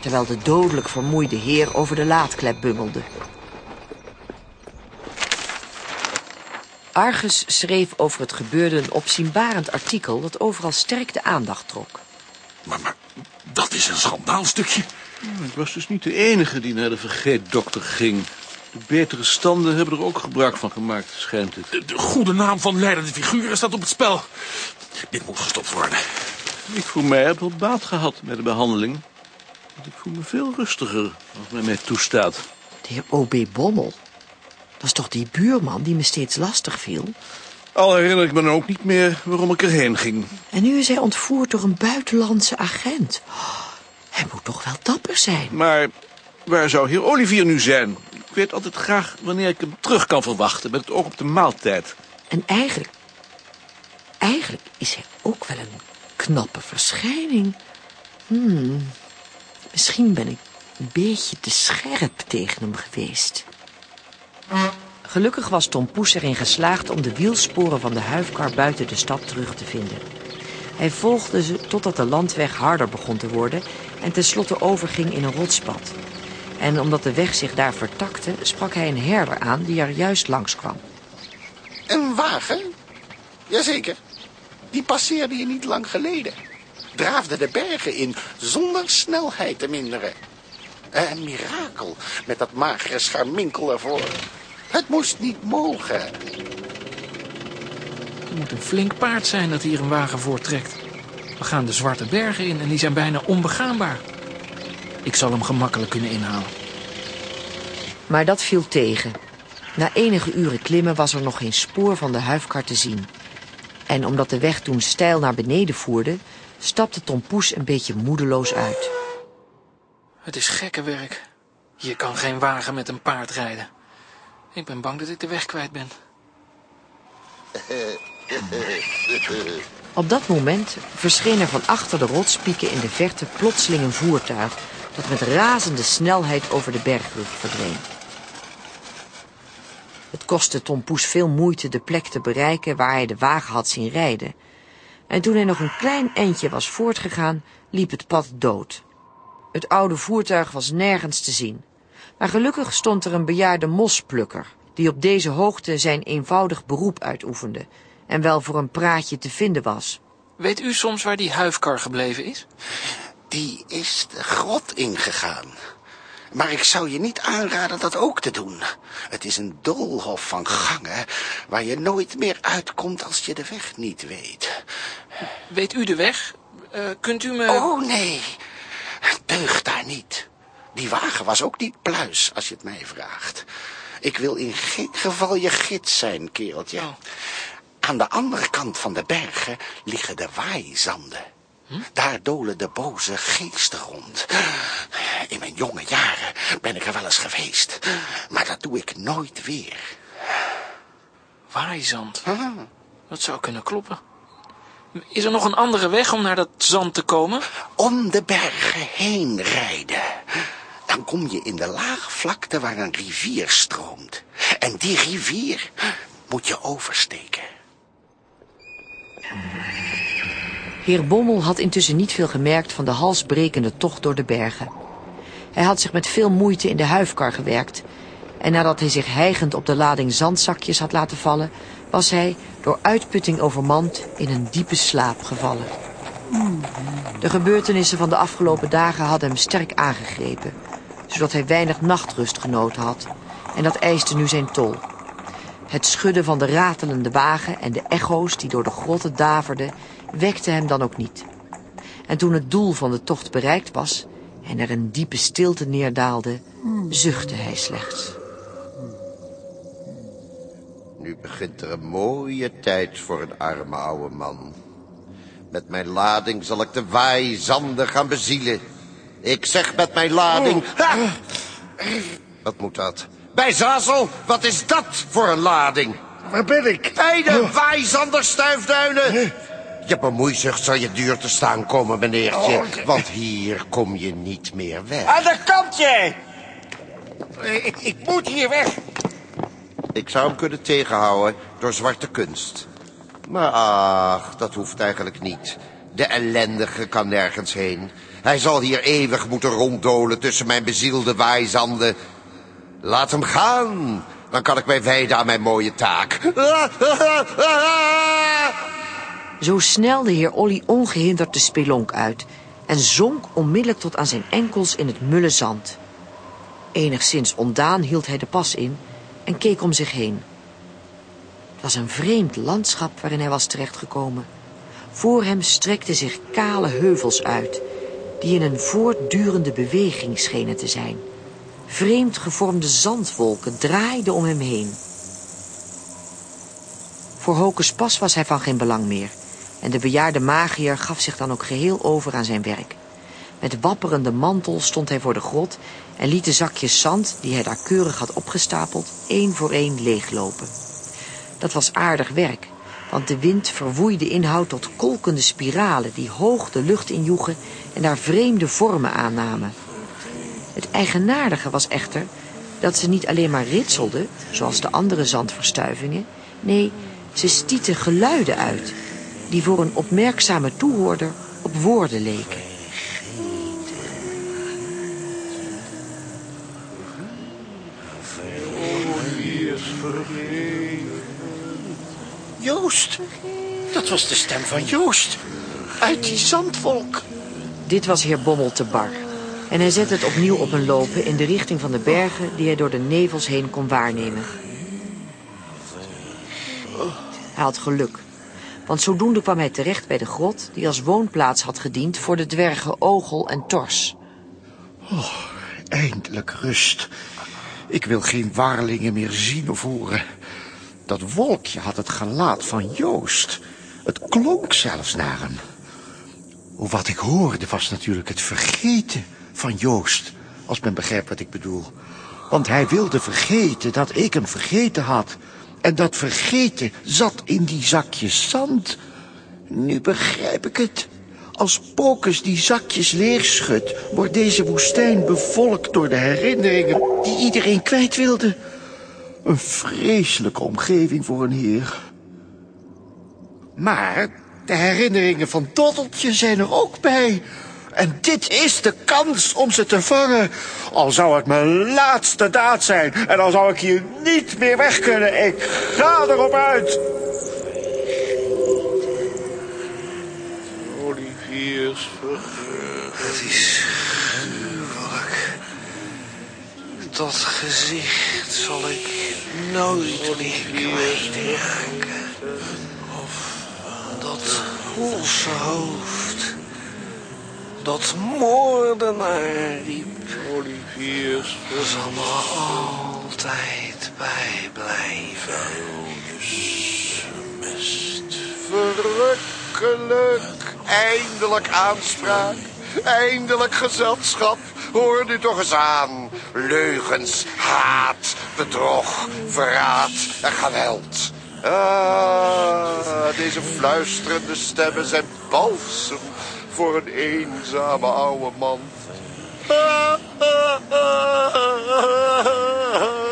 terwijl de dodelijk vermoeide heer over de laadklep bungelde. Argus schreef over het gebeurde een opzienbarend artikel dat overal sterk de aandacht trok. Maar, maar dat is een schandaalstukje. Ik was dus niet de enige die naar de vergeetdokter ging. De betere standen hebben er ook gebruik van gemaakt, schijnt het. De, de goede naam van leidende figuren staat op het spel. Dit moet gestopt worden. Ik voor mij heb wel baat gehad met de behandeling. Want ik voel me veel rustiger als men mij toestaat. De heer O.B. Bommel. Dat is toch die buurman die me steeds lastig viel? Al herinner ik me dan ook niet meer waarom ik erheen ging. En nu is hij ontvoerd door een buitenlandse agent. Oh, hij moet toch wel dapper zijn. Maar waar zou heer Olivier nu zijn? Ik weet altijd graag wanneer ik hem terug kan verwachten, met het oog op de maaltijd. En eigenlijk... Eigenlijk is hij ook wel een knappe verschijning. Hmm, misschien ben ik een beetje te scherp tegen hem geweest. Gelukkig was Tom Poes erin geslaagd om de wielsporen van de huifkar buiten de stad terug te vinden. Hij volgde ze totdat de landweg harder begon te worden en tenslotte overging in een rotspad. En omdat de weg zich daar vertakte, sprak hij een herder aan die er juist langs kwam. Een wagen? Jazeker. Die passeerde je niet lang geleden. Draafde de bergen in zonder snelheid te minderen. Een mirakel met dat magere scharminkel ervoor. Het moest niet mogen. Het moet een flink paard zijn dat hier een wagen voortrekt. We gaan de Zwarte Bergen in en die zijn bijna onbegaanbaar. Ik zal hem gemakkelijk kunnen inhalen. Maar dat viel tegen. Na enige uren klimmen was er nog geen spoor van de huifkar te zien. En omdat de weg toen steil naar beneden voerde... stapte Tom Poes een beetje moedeloos uit. Het is gekke werk. Hier kan geen wagen met een paard rijden. Ik ben bang dat ik de weg kwijt ben. Op dat moment verscheen er van achter de rotspieken in de verte plotseling een voertuig... dat met razende snelheid over de bergrug verdween. Het kostte Tom Poes veel moeite de plek te bereiken waar hij de wagen had zien rijden. En toen hij nog een klein eindje was voortgegaan, liep het pad dood. Het oude voertuig was nergens te zien. Maar gelukkig stond er een bejaarde mosplukker... die op deze hoogte zijn eenvoudig beroep uitoefende... en wel voor een praatje te vinden was. Weet u soms waar die huifkar gebleven is? Die is de grot ingegaan. Maar ik zou je niet aanraden dat ook te doen. Het is een doolhof van gangen waar je nooit meer uitkomt als je de weg niet weet. Weet u de weg? Uh, kunt u me... Oh, nee. Deugt daar niet. Die wagen was ook niet pluis, als je het mij vraagt. Ik wil in geen geval je gids zijn, kereltje. Oh. Aan de andere kant van de bergen liggen de waaizanden. Hm? Daar dolen de boze geesten rond. In mijn jonge jaren ben ik er wel eens geweest. Maar dat doe ik nooit weer. Waaizand? Dat zou kunnen kloppen. Is er nog een andere weg om naar dat zand te komen? Om de bergen heen rijden. Dan kom je in de lage vlakte waar een rivier stroomt. En die rivier moet je oversteken. Heer Bommel had intussen niet veel gemerkt van de halsbrekende tocht door de bergen. Hij had zich met veel moeite in de huifkar gewerkt. En nadat hij zich hijgend op de lading zandzakjes had laten vallen... was hij, door uitputting overmand, in een diepe slaap gevallen. De gebeurtenissen van de afgelopen dagen hadden hem sterk aangegrepen... zodat hij weinig nachtrust genoten had. En dat eiste nu zijn tol. Het schudden van de ratelende wagen en de echo's die door de grotten daverden... wekte hem dan ook niet. En toen het doel van de tocht bereikt was... en er een diepe stilte neerdaalde, zuchtte hij slechts. Nu begint er een mooie tijd voor een arme oude man. Met mijn lading zal ik de waaizanden gaan bezielen. Ik zeg met mijn lading... Ha! Wat moet dat? Bij Zazel, wat is dat voor een lading? Waar ben ik? Bij de waaizanderstuifduinen. Je bemoeizucht zal je duur te staan komen, meneertje. Want hier kom je niet meer weg. Aan de kant, jij! Ik, ik moet hier weg. Ik zou hem kunnen tegenhouden door zwarte kunst. Maar ach, dat hoeft eigenlijk niet. De ellendige kan nergens heen. Hij zal hier eeuwig moeten ronddolen tussen mijn bezielde waaizanden. Laat hem gaan. Dan kan ik mij wijden aan mijn mooie taak. Zo snelde heer Olly ongehinderd de spelonk uit... en zonk onmiddellijk tot aan zijn enkels in het mulle zand. Enigszins ontdaan hield hij de pas in en keek om zich heen. Het was een vreemd landschap waarin hij was terechtgekomen. Voor hem strekten zich kale heuvels uit, die in een voortdurende beweging schenen te zijn. Vreemd gevormde zandwolken draaiden om hem heen. Voor Hocus Pas was hij van geen belang meer. En de bejaarde magier gaf zich dan ook geheel over aan zijn werk. Met wapperende mantel stond hij voor de grot en liet de zakjes zand, die hij daar keurig had opgestapeld, één voor één leeglopen. Dat was aardig werk, want de wind verwoeide inhoud tot kolkende spiralen die hoog de lucht injoegen en daar vreemde vormen aannamen. Het eigenaardige was echter dat ze niet alleen maar ritselden, zoals de andere zandverstuivingen, nee, ze stieten geluiden uit, die voor een opmerkzame toehoorder op woorden leken. Joost, dat was de stem van Joost. Uit die zandwolk. Dit was heer Bommel te bar. En hij zette het opnieuw op een lopen in de richting van de bergen die hij door de nevels heen kon waarnemen. Hij had geluk, want zodoende kwam hij terecht bij de grot die als woonplaats had gediend voor de dwergen Ogel en Tors. Oh, eindelijk rust. Ik wil geen warlingen meer zien of horen. Dat wolkje had het gelaat van Joost. Het klonk zelfs naar hem. Wat ik hoorde was natuurlijk het vergeten van Joost, als men begrijpt wat ik bedoel. Want hij wilde vergeten dat ik hem vergeten had. En dat vergeten zat in die zakjes zand. Nu begrijp ik het. Als Pokus die zakjes leegschudt, wordt deze woestijn bevolkt door de herinneringen die iedereen kwijt wilde. Een vreselijke omgeving voor een heer. Maar de herinneringen van Doddeltje zijn er ook bij. En dit is de kans om ze te vangen. Al zou het mijn laatste daad zijn. En dan zou ik hier niet meer weg kunnen. Ik ga erop uit. Oliviers Het is gruwelijk. Dat gezicht zal ik nooit meer kwijtraken. Of dat hoofd. Dat moordenaardiep. Oliviers zal me altijd bijblijven. Mist. Verrukkelijk. Eindelijk aanspraak. Eindelijk gezelschap. Hoor nu toch eens aan. Leugens, haat, bedrog, verraad en geweld. Ah, deze fluisterende stemmen zijn balsem voor een eenzame oude man.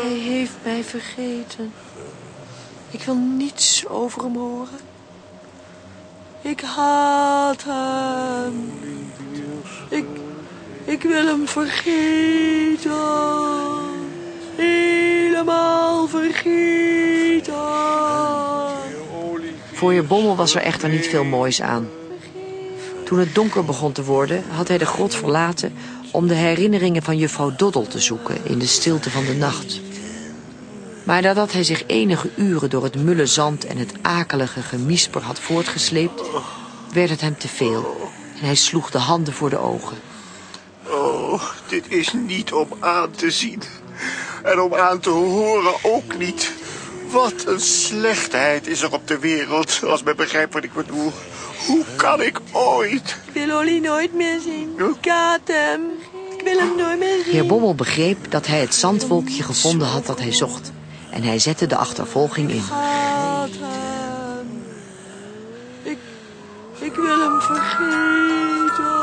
Hij heeft mij vergeten. Ik wil niets over hem horen. Ik haat hem. Ik, ik wil hem vergeten. Helemaal vergeten. Voor je bommel was er echter niet veel moois aan. Toen het donker begon te worden, had hij de grot verlaten om de herinneringen van juffrouw Doddel te zoeken in de stilte van de nacht. Maar nadat hij zich enige uren door het mulle zand en het akelige gemisper had voortgesleept, werd het hem te veel en hij sloeg de handen voor de ogen. Oh, dit is niet om aan te zien. En om aan te horen ook niet. Wat een slechtheid is er op de wereld, als men begrijpt wat ik bedoel. Hoe kan ik ooit... Ik wil Olly nooit meer zien. Ik haat hem. Ik wil hem nooit meer zien. Heer Bommel begreep dat hij het zandwolkje gevonden had dat hij zocht. En hij zette de achtervolging in. Ik haat hem. Ik, ik wil hem vergeten.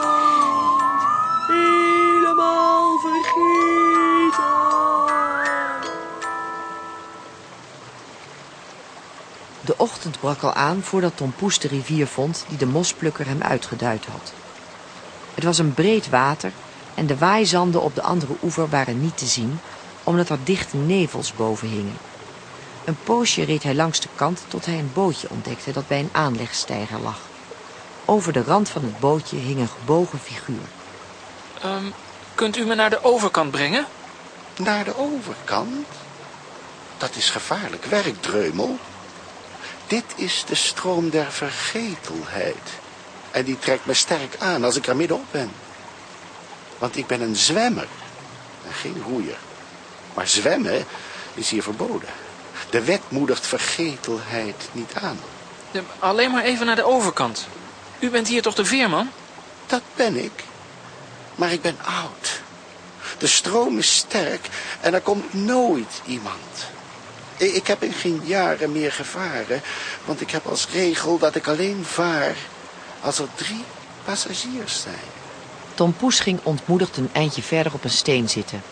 Helemaal vergeten. De ochtend brak al aan voordat Tom Poes de rivier vond die de mosplukker hem uitgeduid had. Het was een breed water en de waaizanden op de andere oever waren niet te zien, omdat er dichte nevels boven hingen. Een poosje reed hij langs de kant tot hij een bootje ontdekte dat bij een aanlegsteiger lag. Over de rand van het bootje hing een gebogen figuur. Ehm, kunt u me naar de overkant brengen? naar de overkant? Dat is gevaarlijk werk, Dreumel. Dit is de stroom der vergetelheid. En die trekt me sterk aan als ik er middenop ben. Want ik ben een zwemmer en geen roeier. Maar zwemmen is hier verboden. De wet moedigt vergetelheid niet aan. Alleen maar even naar de overkant. U bent hier toch de veerman? Dat ben ik. Maar ik ben oud. De stroom is sterk en er komt nooit iemand. I- Ik heb in geen jaren meer gevaren, want ik heb als regel dat ik alleen vaar als er drie passagiers zijn. Tom Poes ging ontmoedigd een eindje verder op een steen zitten.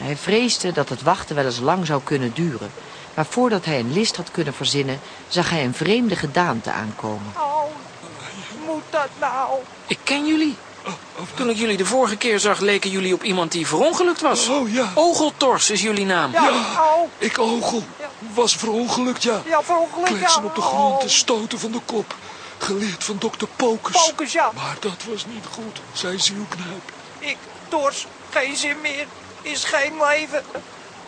Hij vreesde dat het wachten wel eens lang zou kunnen duren. Maar voordat hij een list had kunnen verzinnen, zag hij een vreemde gedaante aankomen. Oh, moet dat nou? Ik ken jullie. Toen ik jullie de vorige keer zag, leken jullie op iemand die verongelukt was. Oh ja. Ogeltors is jullie naam. Ja, oh. ik ogel. Was verongelukt, ja. Ja, verongelukt, ja. Kletsen op de grond en Oh. stoten van de kop. Geleerd van dokter Pokers. Pokers, ja. Maar dat was niet goed, zei zielknijp. Ik, Tors, geen zin meer. Is geen leven.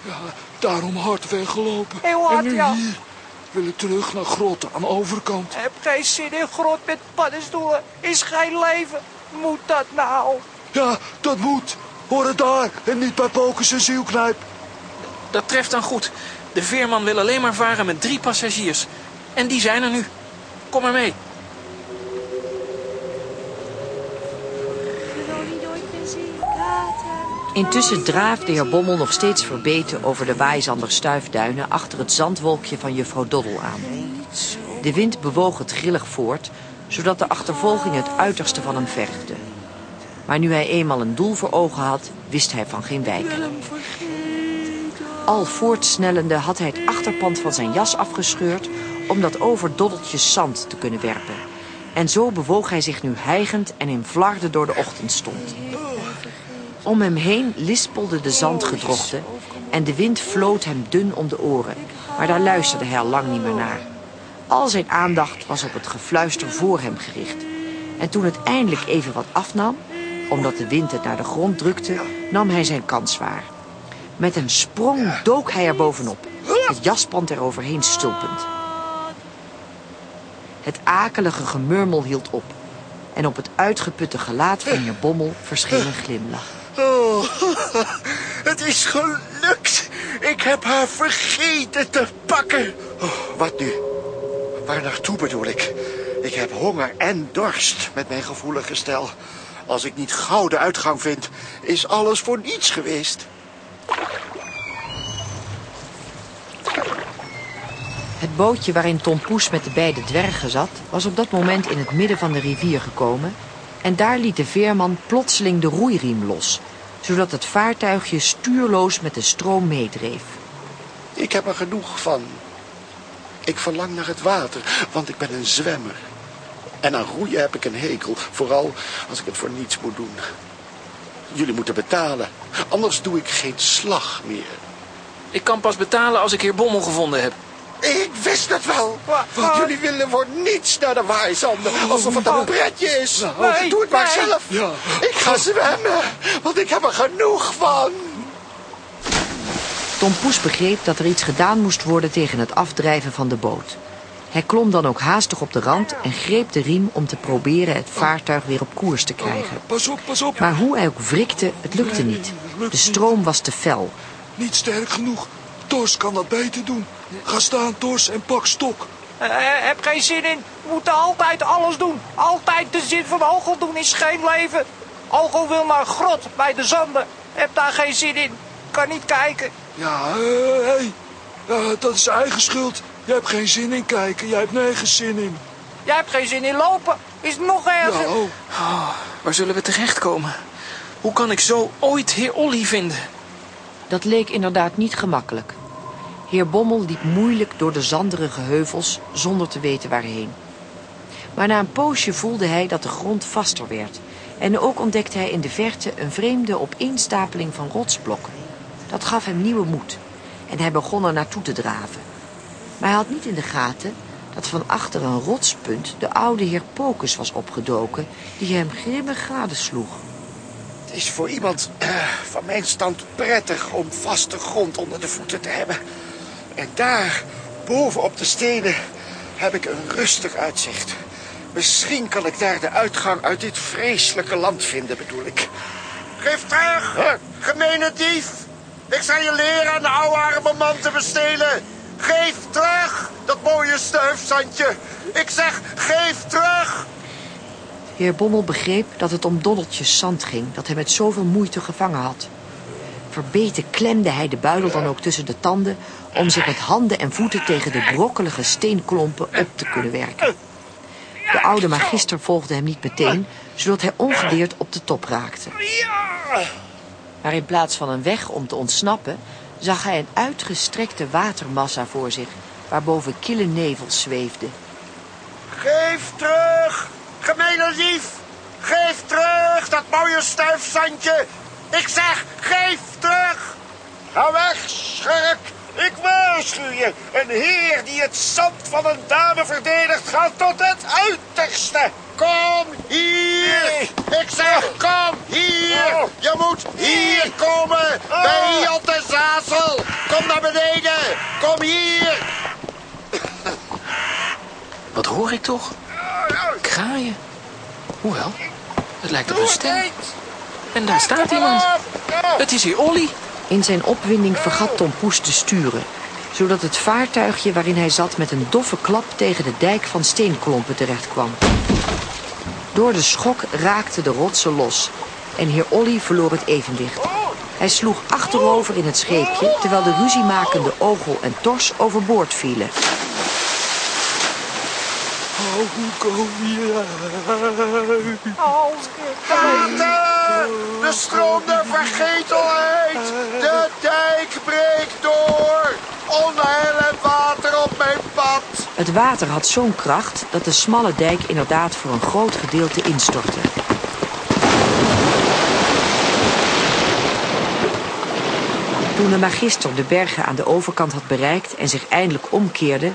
Ja, daarom hard weggelopen. Heel hard, en nu ja. hier. Wil ik terug naar grot aan de overkant. Heb geen zin in grot met paddenstoelen. Is geen leven. Moet dat nou? Ja, dat moet. Hoor het daar en niet bij Pokers en zielknijp. Dat treft dan goed. De veerman wil alleen maar varen met drie passagiers. En die zijn er nu. Kom maar mee. Intussen draafde de heer Bommel nog steeds verbeten over de Waaizander stuifduinen achter het zandwolkje van juffrouw Doddel aan. De wind bewoog het grillig voort, zodat de achtervolging het uiterste van hem vergde. Maar nu hij eenmaal een doel voor ogen had, wist hij van geen wijk. Al voortsnellende had hij het achterpand van zijn jas afgescheurd om dat over doddeltjes zand te kunnen werpen. En zo bewoog hij zich nu hijgend en in flarden door de ochtendstond. Om hem heen lispelde de zandgedrochten en de wind floot hem dun om de oren. Maar daar luisterde hij al lang niet meer naar. Al zijn aandacht was op het gefluister voor hem gericht. En toen het eindelijk even wat afnam, omdat de wind het naar de grond drukte, nam hij zijn kans waar. Met een sprong dook hij er bovenop, het jaspand eroverheen stulpend. Het akelige gemurmel hield op. En op het uitgeputte gelaat van heer Bommel verscheen een glimlach. Oh, het is gelukt. Ik heb haar vergeten te pakken. Oh, wat nu? Waar naartoe bedoel ik? Ik heb honger en dorst met mijn gevoelige stel. Als ik niet gauw de uitgang vind, is alles voor niets geweest. Het bootje waarin Tom Poes met de beide dwergen zat... was op dat moment in het midden van de rivier gekomen... en daar liet de veerman plotseling de roeiriem los... zodat het vaartuigje stuurloos met de stroom meedreef. Ik heb er genoeg van. Ik verlang naar het water, want ik ben een zwemmer. En aan roeien heb ik een hekel, vooral als ik het voor niets moet doen. Jullie moeten betalen, anders doe ik geen slag meer. Ik kan pas betalen als ik heer Bommel gevonden heb. Ik wist het wel, want jullie willen voor niets naar de waaizanden, alsof het een pretje is. Nee, Doe het maar nee. zelf. Ik ga zwemmen, want ik heb er genoeg van. Tom Poes begreep dat er iets gedaan moest worden tegen het afdrijven van de boot. Hij klom dan ook haastig op de rand en greep de riem om te proberen het vaartuig weer op koers te krijgen. Pas op, pas op. Maar hoe hij ook wrikte, het lukte niet. De stroom was te fel. Niet sterk genoeg. Tors kan dat beter doen. Ga staan, Tors, en pak stok. Eh, heb geen zin in. Moet altijd alles doen. Altijd de zin van Algel doen is geen leven. Algel wil naar grot bij de zanden. Heb daar geen zin in. Kan niet kijken. Ja, hé. hey. Ja, dat is eigen schuld. Jij hebt geen zin in kijken. Jij hebt nergens zin in. Jij hebt geen zin in lopen. Is nog erger. Ja, oh. Oh, waar zullen we terechtkomen? Hoe kan ik zo ooit heer Olly vinden? Dat leek inderdaad niet gemakkelijk. Heer Bommel liep moeilijk door de zanderige heuvels zonder te weten waarheen. Maar na een poosje voelde hij dat de grond vaster werd. En ook ontdekte hij in de verte een vreemde opeenstapeling van rotsblokken. Dat gaf hem nieuwe moed. En hij begon er naartoe te draven. Maar hij had niet in de gaten dat van achter een rotspunt de oude heer Pocus was opgedoken... die hem grimmig gadesloeg. Het is voor iemand eh, van mijn stand prettig om vaste grond onder de voeten te hebben. En daar, boven op de stenen, heb ik een rustig uitzicht. Misschien kan ik daar de uitgang uit dit vreselijke land vinden, bedoel ik. Geef terug, gemene dief. Ik zal je leren een oude arme man te bestelen. Geef terug, dat mooie stuifzandje. Ik zeg, geef terug. Heer Bommel begreep dat het om doddeltjes zand ging... dat hij met zoveel moeite gevangen had. Verbeten klemde hij de buidel dan ook tussen de tanden... om zich met handen en voeten tegen de brokkelige steenklompen op te kunnen werken. De oude magister volgde hem niet meteen... zodat hij ongedeerd op de top raakte. Maar in plaats van een weg om te ontsnappen... zag hij een uitgestrekte watermassa voor zich... waarboven kille nevels zweefden. Geef terug, gemene dief. Geef terug dat mooie stuifzandje. Ik zeg, geef terug. Ga weg, schurk. Ik waarschuw je. Een heer die het zand van een dame verdedigt gaat tot het uiterste. Kom hier. Ik zeg, kom hier. Je moet hier komen. Bij Jan de Zazel. Kom naar beneden. Kom hier. Wat hoor ik toch? Kraaien. Hoewel, het lijkt op een stem. En daar staat iemand. Het is hier Olly. In zijn opwinding vergat Tom Poes te sturen... zodat het vaartuigje waarin hij zat met een doffe klap... tegen de dijk van steenklompen terechtkwam. Door de schok raakten de rotsen los... en heer Olly verloor het evenwicht. Hij sloeg achterover in het scheepje... terwijl de ruziemakende Ogel en Tors overboord vielen. Oh, hoe kom je uit? De stroom der vergetelheid! De dijk breekt door! Onheil water op mijn pad! Het water had zo'n kracht dat de smalle dijk inderdaad voor een groot gedeelte instortte. Toen de magister de bergen aan de overkant had bereikt en zich eindelijk omkeerde,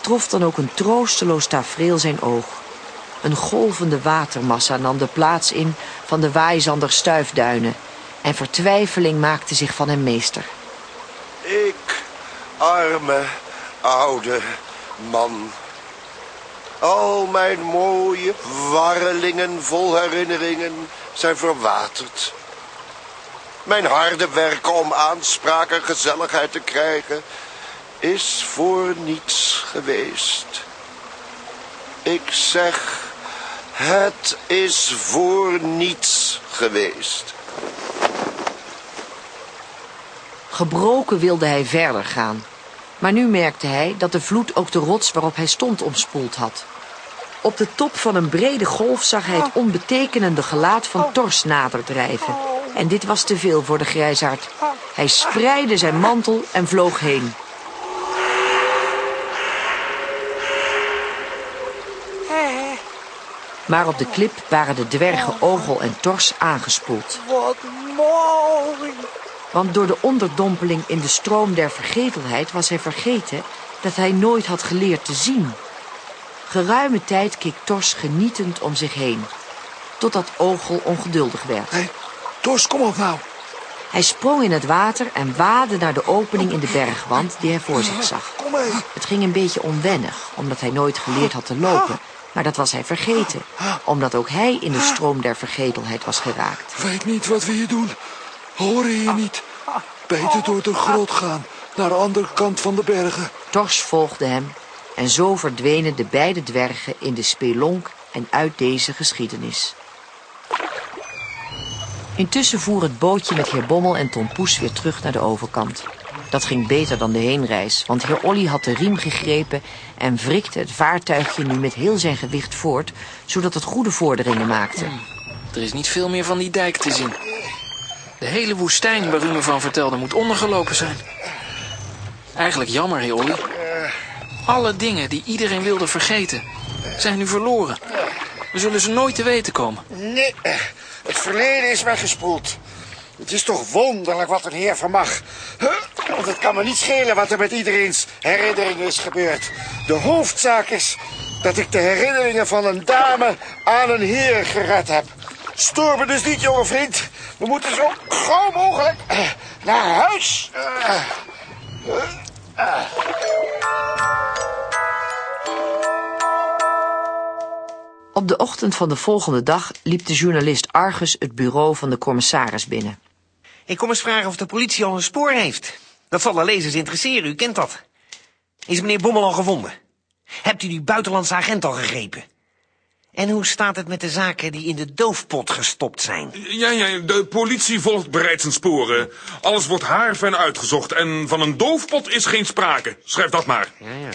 trof dan ook een troosteloos tafereel zijn oog. Een golvende watermassa nam de plaats in van de Waaizander stuifduinen en vertwijfeling maakte zich van hem meester. Ik, arme, oude man. Al mijn mooie warrelingen vol herinneringen zijn verwaterd. Mijn harde werken om aanspraak en gezelligheid te krijgen is voor niets geweest. Ik zeg, het is voor niets geweest. Gebroken wilde hij verder gaan. Maar nu merkte hij dat de vloed ook de rots waarop hij stond omspoeld had. Op de top van een brede golf zag hij het onbetekenende gelaat van Tors nader drijven. En dit was te veel voor de grijsaard. Hij spreidde zijn mantel en vloog heen. Maar op de klip waren de dwergen Ogel en Tors aangespoeld. Wat mooi. Want door de onderdompeling in de stroom der vergetelheid was hij vergeten dat hij nooit had geleerd te zien. Geruime tijd keek Tors genietend om zich heen, totdat Ogel ongeduldig werd. Hé, Tors, kom op nou. Hij sprong in het water en waadde naar de opening in de bergwand die hij voor zich zag. Het ging een beetje onwennig, omdat hij nooit geleerd had te lopen. Maar dat was hij vergeten, omdat ook hij in de stroom der vergetelheid was geraakt. Weet niet wat we hier doen. Horen je niet? Beter door de grot gaan, naar de andere kant van de bergen. Tors volgde hem en zo verdwenen de beide dwergen in de spelonk en uit deze geschiedenis. Intussen voer het bootje met heer Bommel en Tom Poes weer terug naar de overkant. Dat ging beter dan de heenreis, want heer Olly had de riem gegrepen en wrikte het vaartuigje nu met heel zijn gewicht voort, zodat het goede vorderingen maakte. Er is niet veel meer van die dijk te zien. De hele woestijn waar u me van vertelde moet ondergelopen zijn. Eigenlijk jammer, heer Olly. Alle dingen die iedereen wilde vergeten, zijn nu verloren. We zullen ze nooit te weten komen. Nee, het verleden is weggespoeld. Het is toch wonderlijk wat een heer vermag. Want het kan me niet schelen wat er met iedereen's herinneringen is gebeurd. De hoofdzaak is dat ik de herinneringen van een dame aan een heer gered heb. Stoor me dus niet, jonge vriend. We moeten zo gauw mogelijk eh, naar huis. Op de ochtend van de volgende dag liep de journalist Argus het bureau van de commissaris binnen. Ik kom eens vragen of de politie al een spoor heeft. Dat zal de lezers interesseren, u kent dat. Is meneer Bommel al gevonden? Hebt u die buitenlandse agent al gegrepen? En hoe staat het met de zaken die in de doofpot gestopt zijn? Ja, ja, de politie volgt bereid zijn sporen. Alles wordt haarfijn uitgezocht en van een doofpot is geen sprake. Schrijf dat maar. Ja, ja.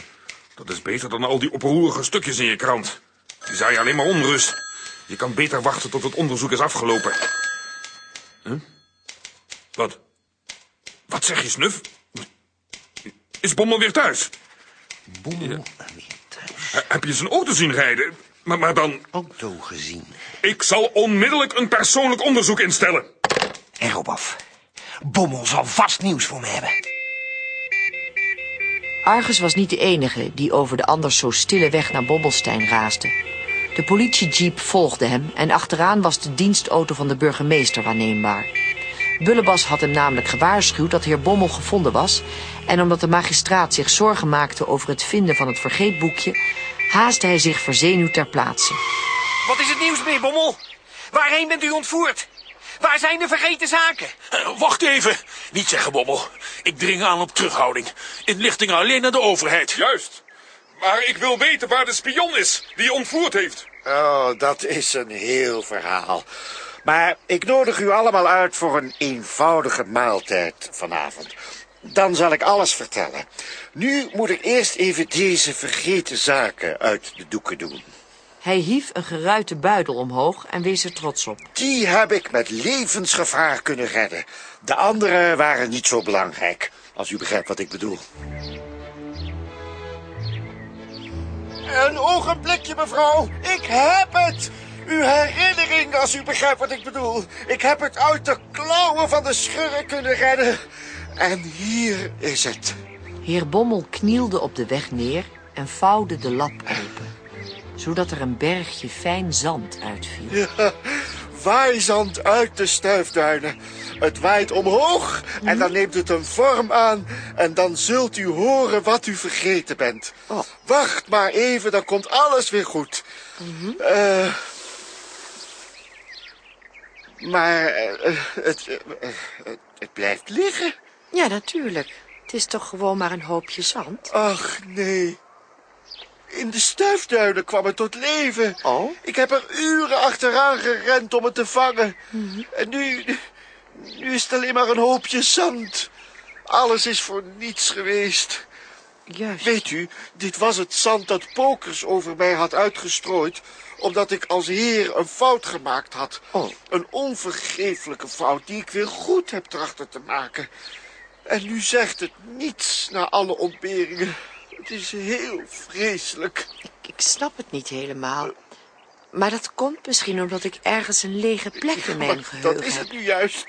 Dat is beter dan al die oproerige stukjes in je krant. Die zaai alleen maar onrust. Je kan beter wachten tot het onderzoek is afgelopen. Huh? Wat? Wat zeg je, Snuf? Is Bommel weer thuis? Bommel weer thuis? Heb je zijn auto zien rijden? Maar, maar dan... Auto gezien? Ik zal onmiddellijk een persoonlijk onderzoek instellen. Erop af. Bommel zal vast nieuws voor me hebben. Argus was niet de enige die over de anders zo stille weg naar Bobbelstein raasde. De politiejeep volgde hem en achteraan was de dienstauto van de burgemeester waarneembaar. Bullebas had hem namelijk gewaarschuwd dat heer Bommel gevonden was... en omdat de magistraat zich zorgen maakte over het vinden van het vergeetboekje... haastte hij zich verzenuwd ter plaatse. Wat is het nieuws, meneer Bommel? Waarheen bent u ontvoerd? Waar zijn de vergeten zaken? Uh, wacht even. Niet zeggen, Bommel. Ik dring aan op terughouding. Inlichtingen alleen naar de overheid. Juist. Maar ik wil weten waar de spion is die je ontvoerd heeft. Oh, dat is een heel verhaal. Maar ik nodig u allemaal uit voor een eenvoudige maaltijd vanavond. Dan zal ik alles vertellen. Nu moet ik eerst even deze vergeten zaken uit de doeken doen. Hij hief een geruite buidel omhoog en wees er trots op. Die heb ik met levensgevaar kunnen redden. De andere waren niet zo belangrijk, als u begrijpt wat ik bedoel. Een ogenblikje, mevrouw. Ik heb het. Uw herinnering, als u begrijpt wat ik bedoel. Ik heb het uit de klauwen van de schurren kunnen redden. En hier is het. Heer Bommel knielde op de weg neer en vouwde de lap open. Zodat er een bergje fijn zand uitviel. Ja, waaizand uit de stuifduinen. Het waait omhoog en dan neemt het een vorm aan... en dan zult u horen wat u vergeten bent. Oh. Wacht maar even, dan komt alles weer goed. Eh, maar eh, het, eh, het, het blijft liggen. Ja, natuurlijk. Het is toch gewoon maar een hoopje zand? Ach, nee. In de stuifduinen kwam het tot leven. Oh? Ik heb er uren achteraan gerend om het te vangen. Mhm. En nu, nu is het alleen maar een hoopje zand. Alles is voor niets geweest. Juist. Weet u, dit was het zand dat Pokers over mij had uitgestrooid... omdat ik als heer een fout gemaakt had. Oh. Een onvergeeflijke fout die ik weer goed heb trachten te maken. En nu zegt het niets na alle ontberingen. Het is heel vreselijk. Ik, ik snap het niet helemaal. Maar dat komt misschien omdat ik ergens een lege plek in mijn geheugen dat is heb. het nu juist.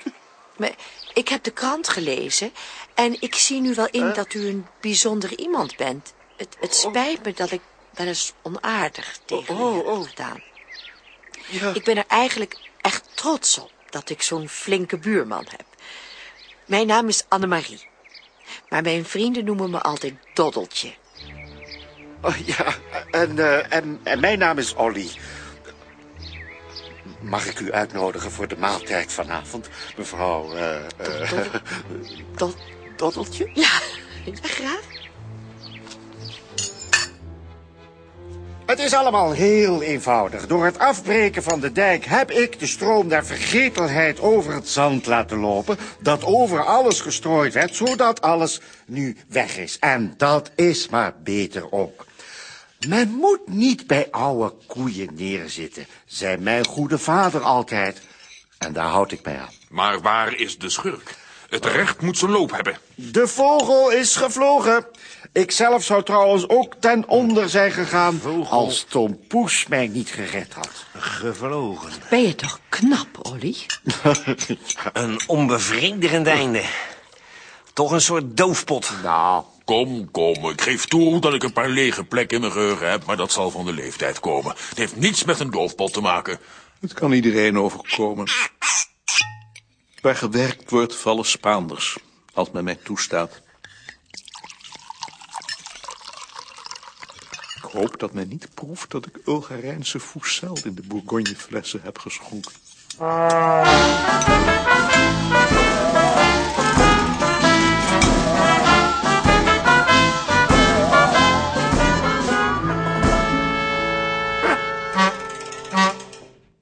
Maar ik heb de krant gelezen en ik zie nu wel in dat u een bijzonder iemand bent. Het, het spijt me dat ik wel eens onaardig tegen Oh, oh. gedaan. Ja. Ik ben er eigenlijk echt trots op dat ik zo'n flinke buurman heb. Mijn naam is Annemarie. Maar mijn vrienden noemen me altijd Doddeltje. Oh, ja, en, eh, en, en mijn naam is Olly. Mag ik u uitnodigen voor de maaltijd vanavond, mevrouw... eh eh, Dod- Doddeltje? Ja, graag. Het is allemaal heel eenvoudig. Door het afbreken van de dijk heb ik de stroom der vergetelheid over het zand laten lopen... dat over alles gestrooid werd, zodat alles nu weg is. En dat is maar beter ook. Men moet niet bij oude koeien neerzitten, zei mijn goede vader altijd. En daar houd ik mij aan. Maar waar is de schurk? Het recht moet zijn loop hebben. De vogel is gevlogen. Ik zelf zou trouwens ook ten onder zijn gegaan... als Tom Poes mij niet gered had. Gevlogen. Ben je toch knap, Olly? Een onbevredigend einde. Toch een soort doofpot. Nou, Kom, kom, ik geef toe dat ik een paar lege plekken in mijn geheugen heb, maar dat zal van de leeftijd komen. Het heeft niets met een doofpot te maken. Het kan iedereen overkomen. Waar gewerkt wordt, vallen Spaanders, als men mij toestaat. Hoop dat men niet proeft dat ik Ulgarijnse Foussel in de Bourgogne-flessen heb geschonken.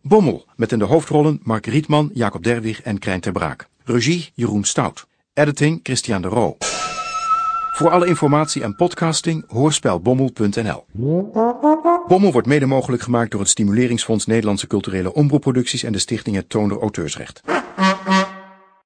Bommel, met in de hoofdrollen Mark Rietman, Jacob Derwig en Krijn ter Braak. Regie Jeroen Stout. Editing Christian de Roo. Voor alle informatie en podcasting hoorspelbommel.nl. Bommel wordt mede mogelijk gemaakt door het Stimuleringsfonds Nederlandse Culturele Omroepproducties en de stichting Het Toonder Auteursrecht.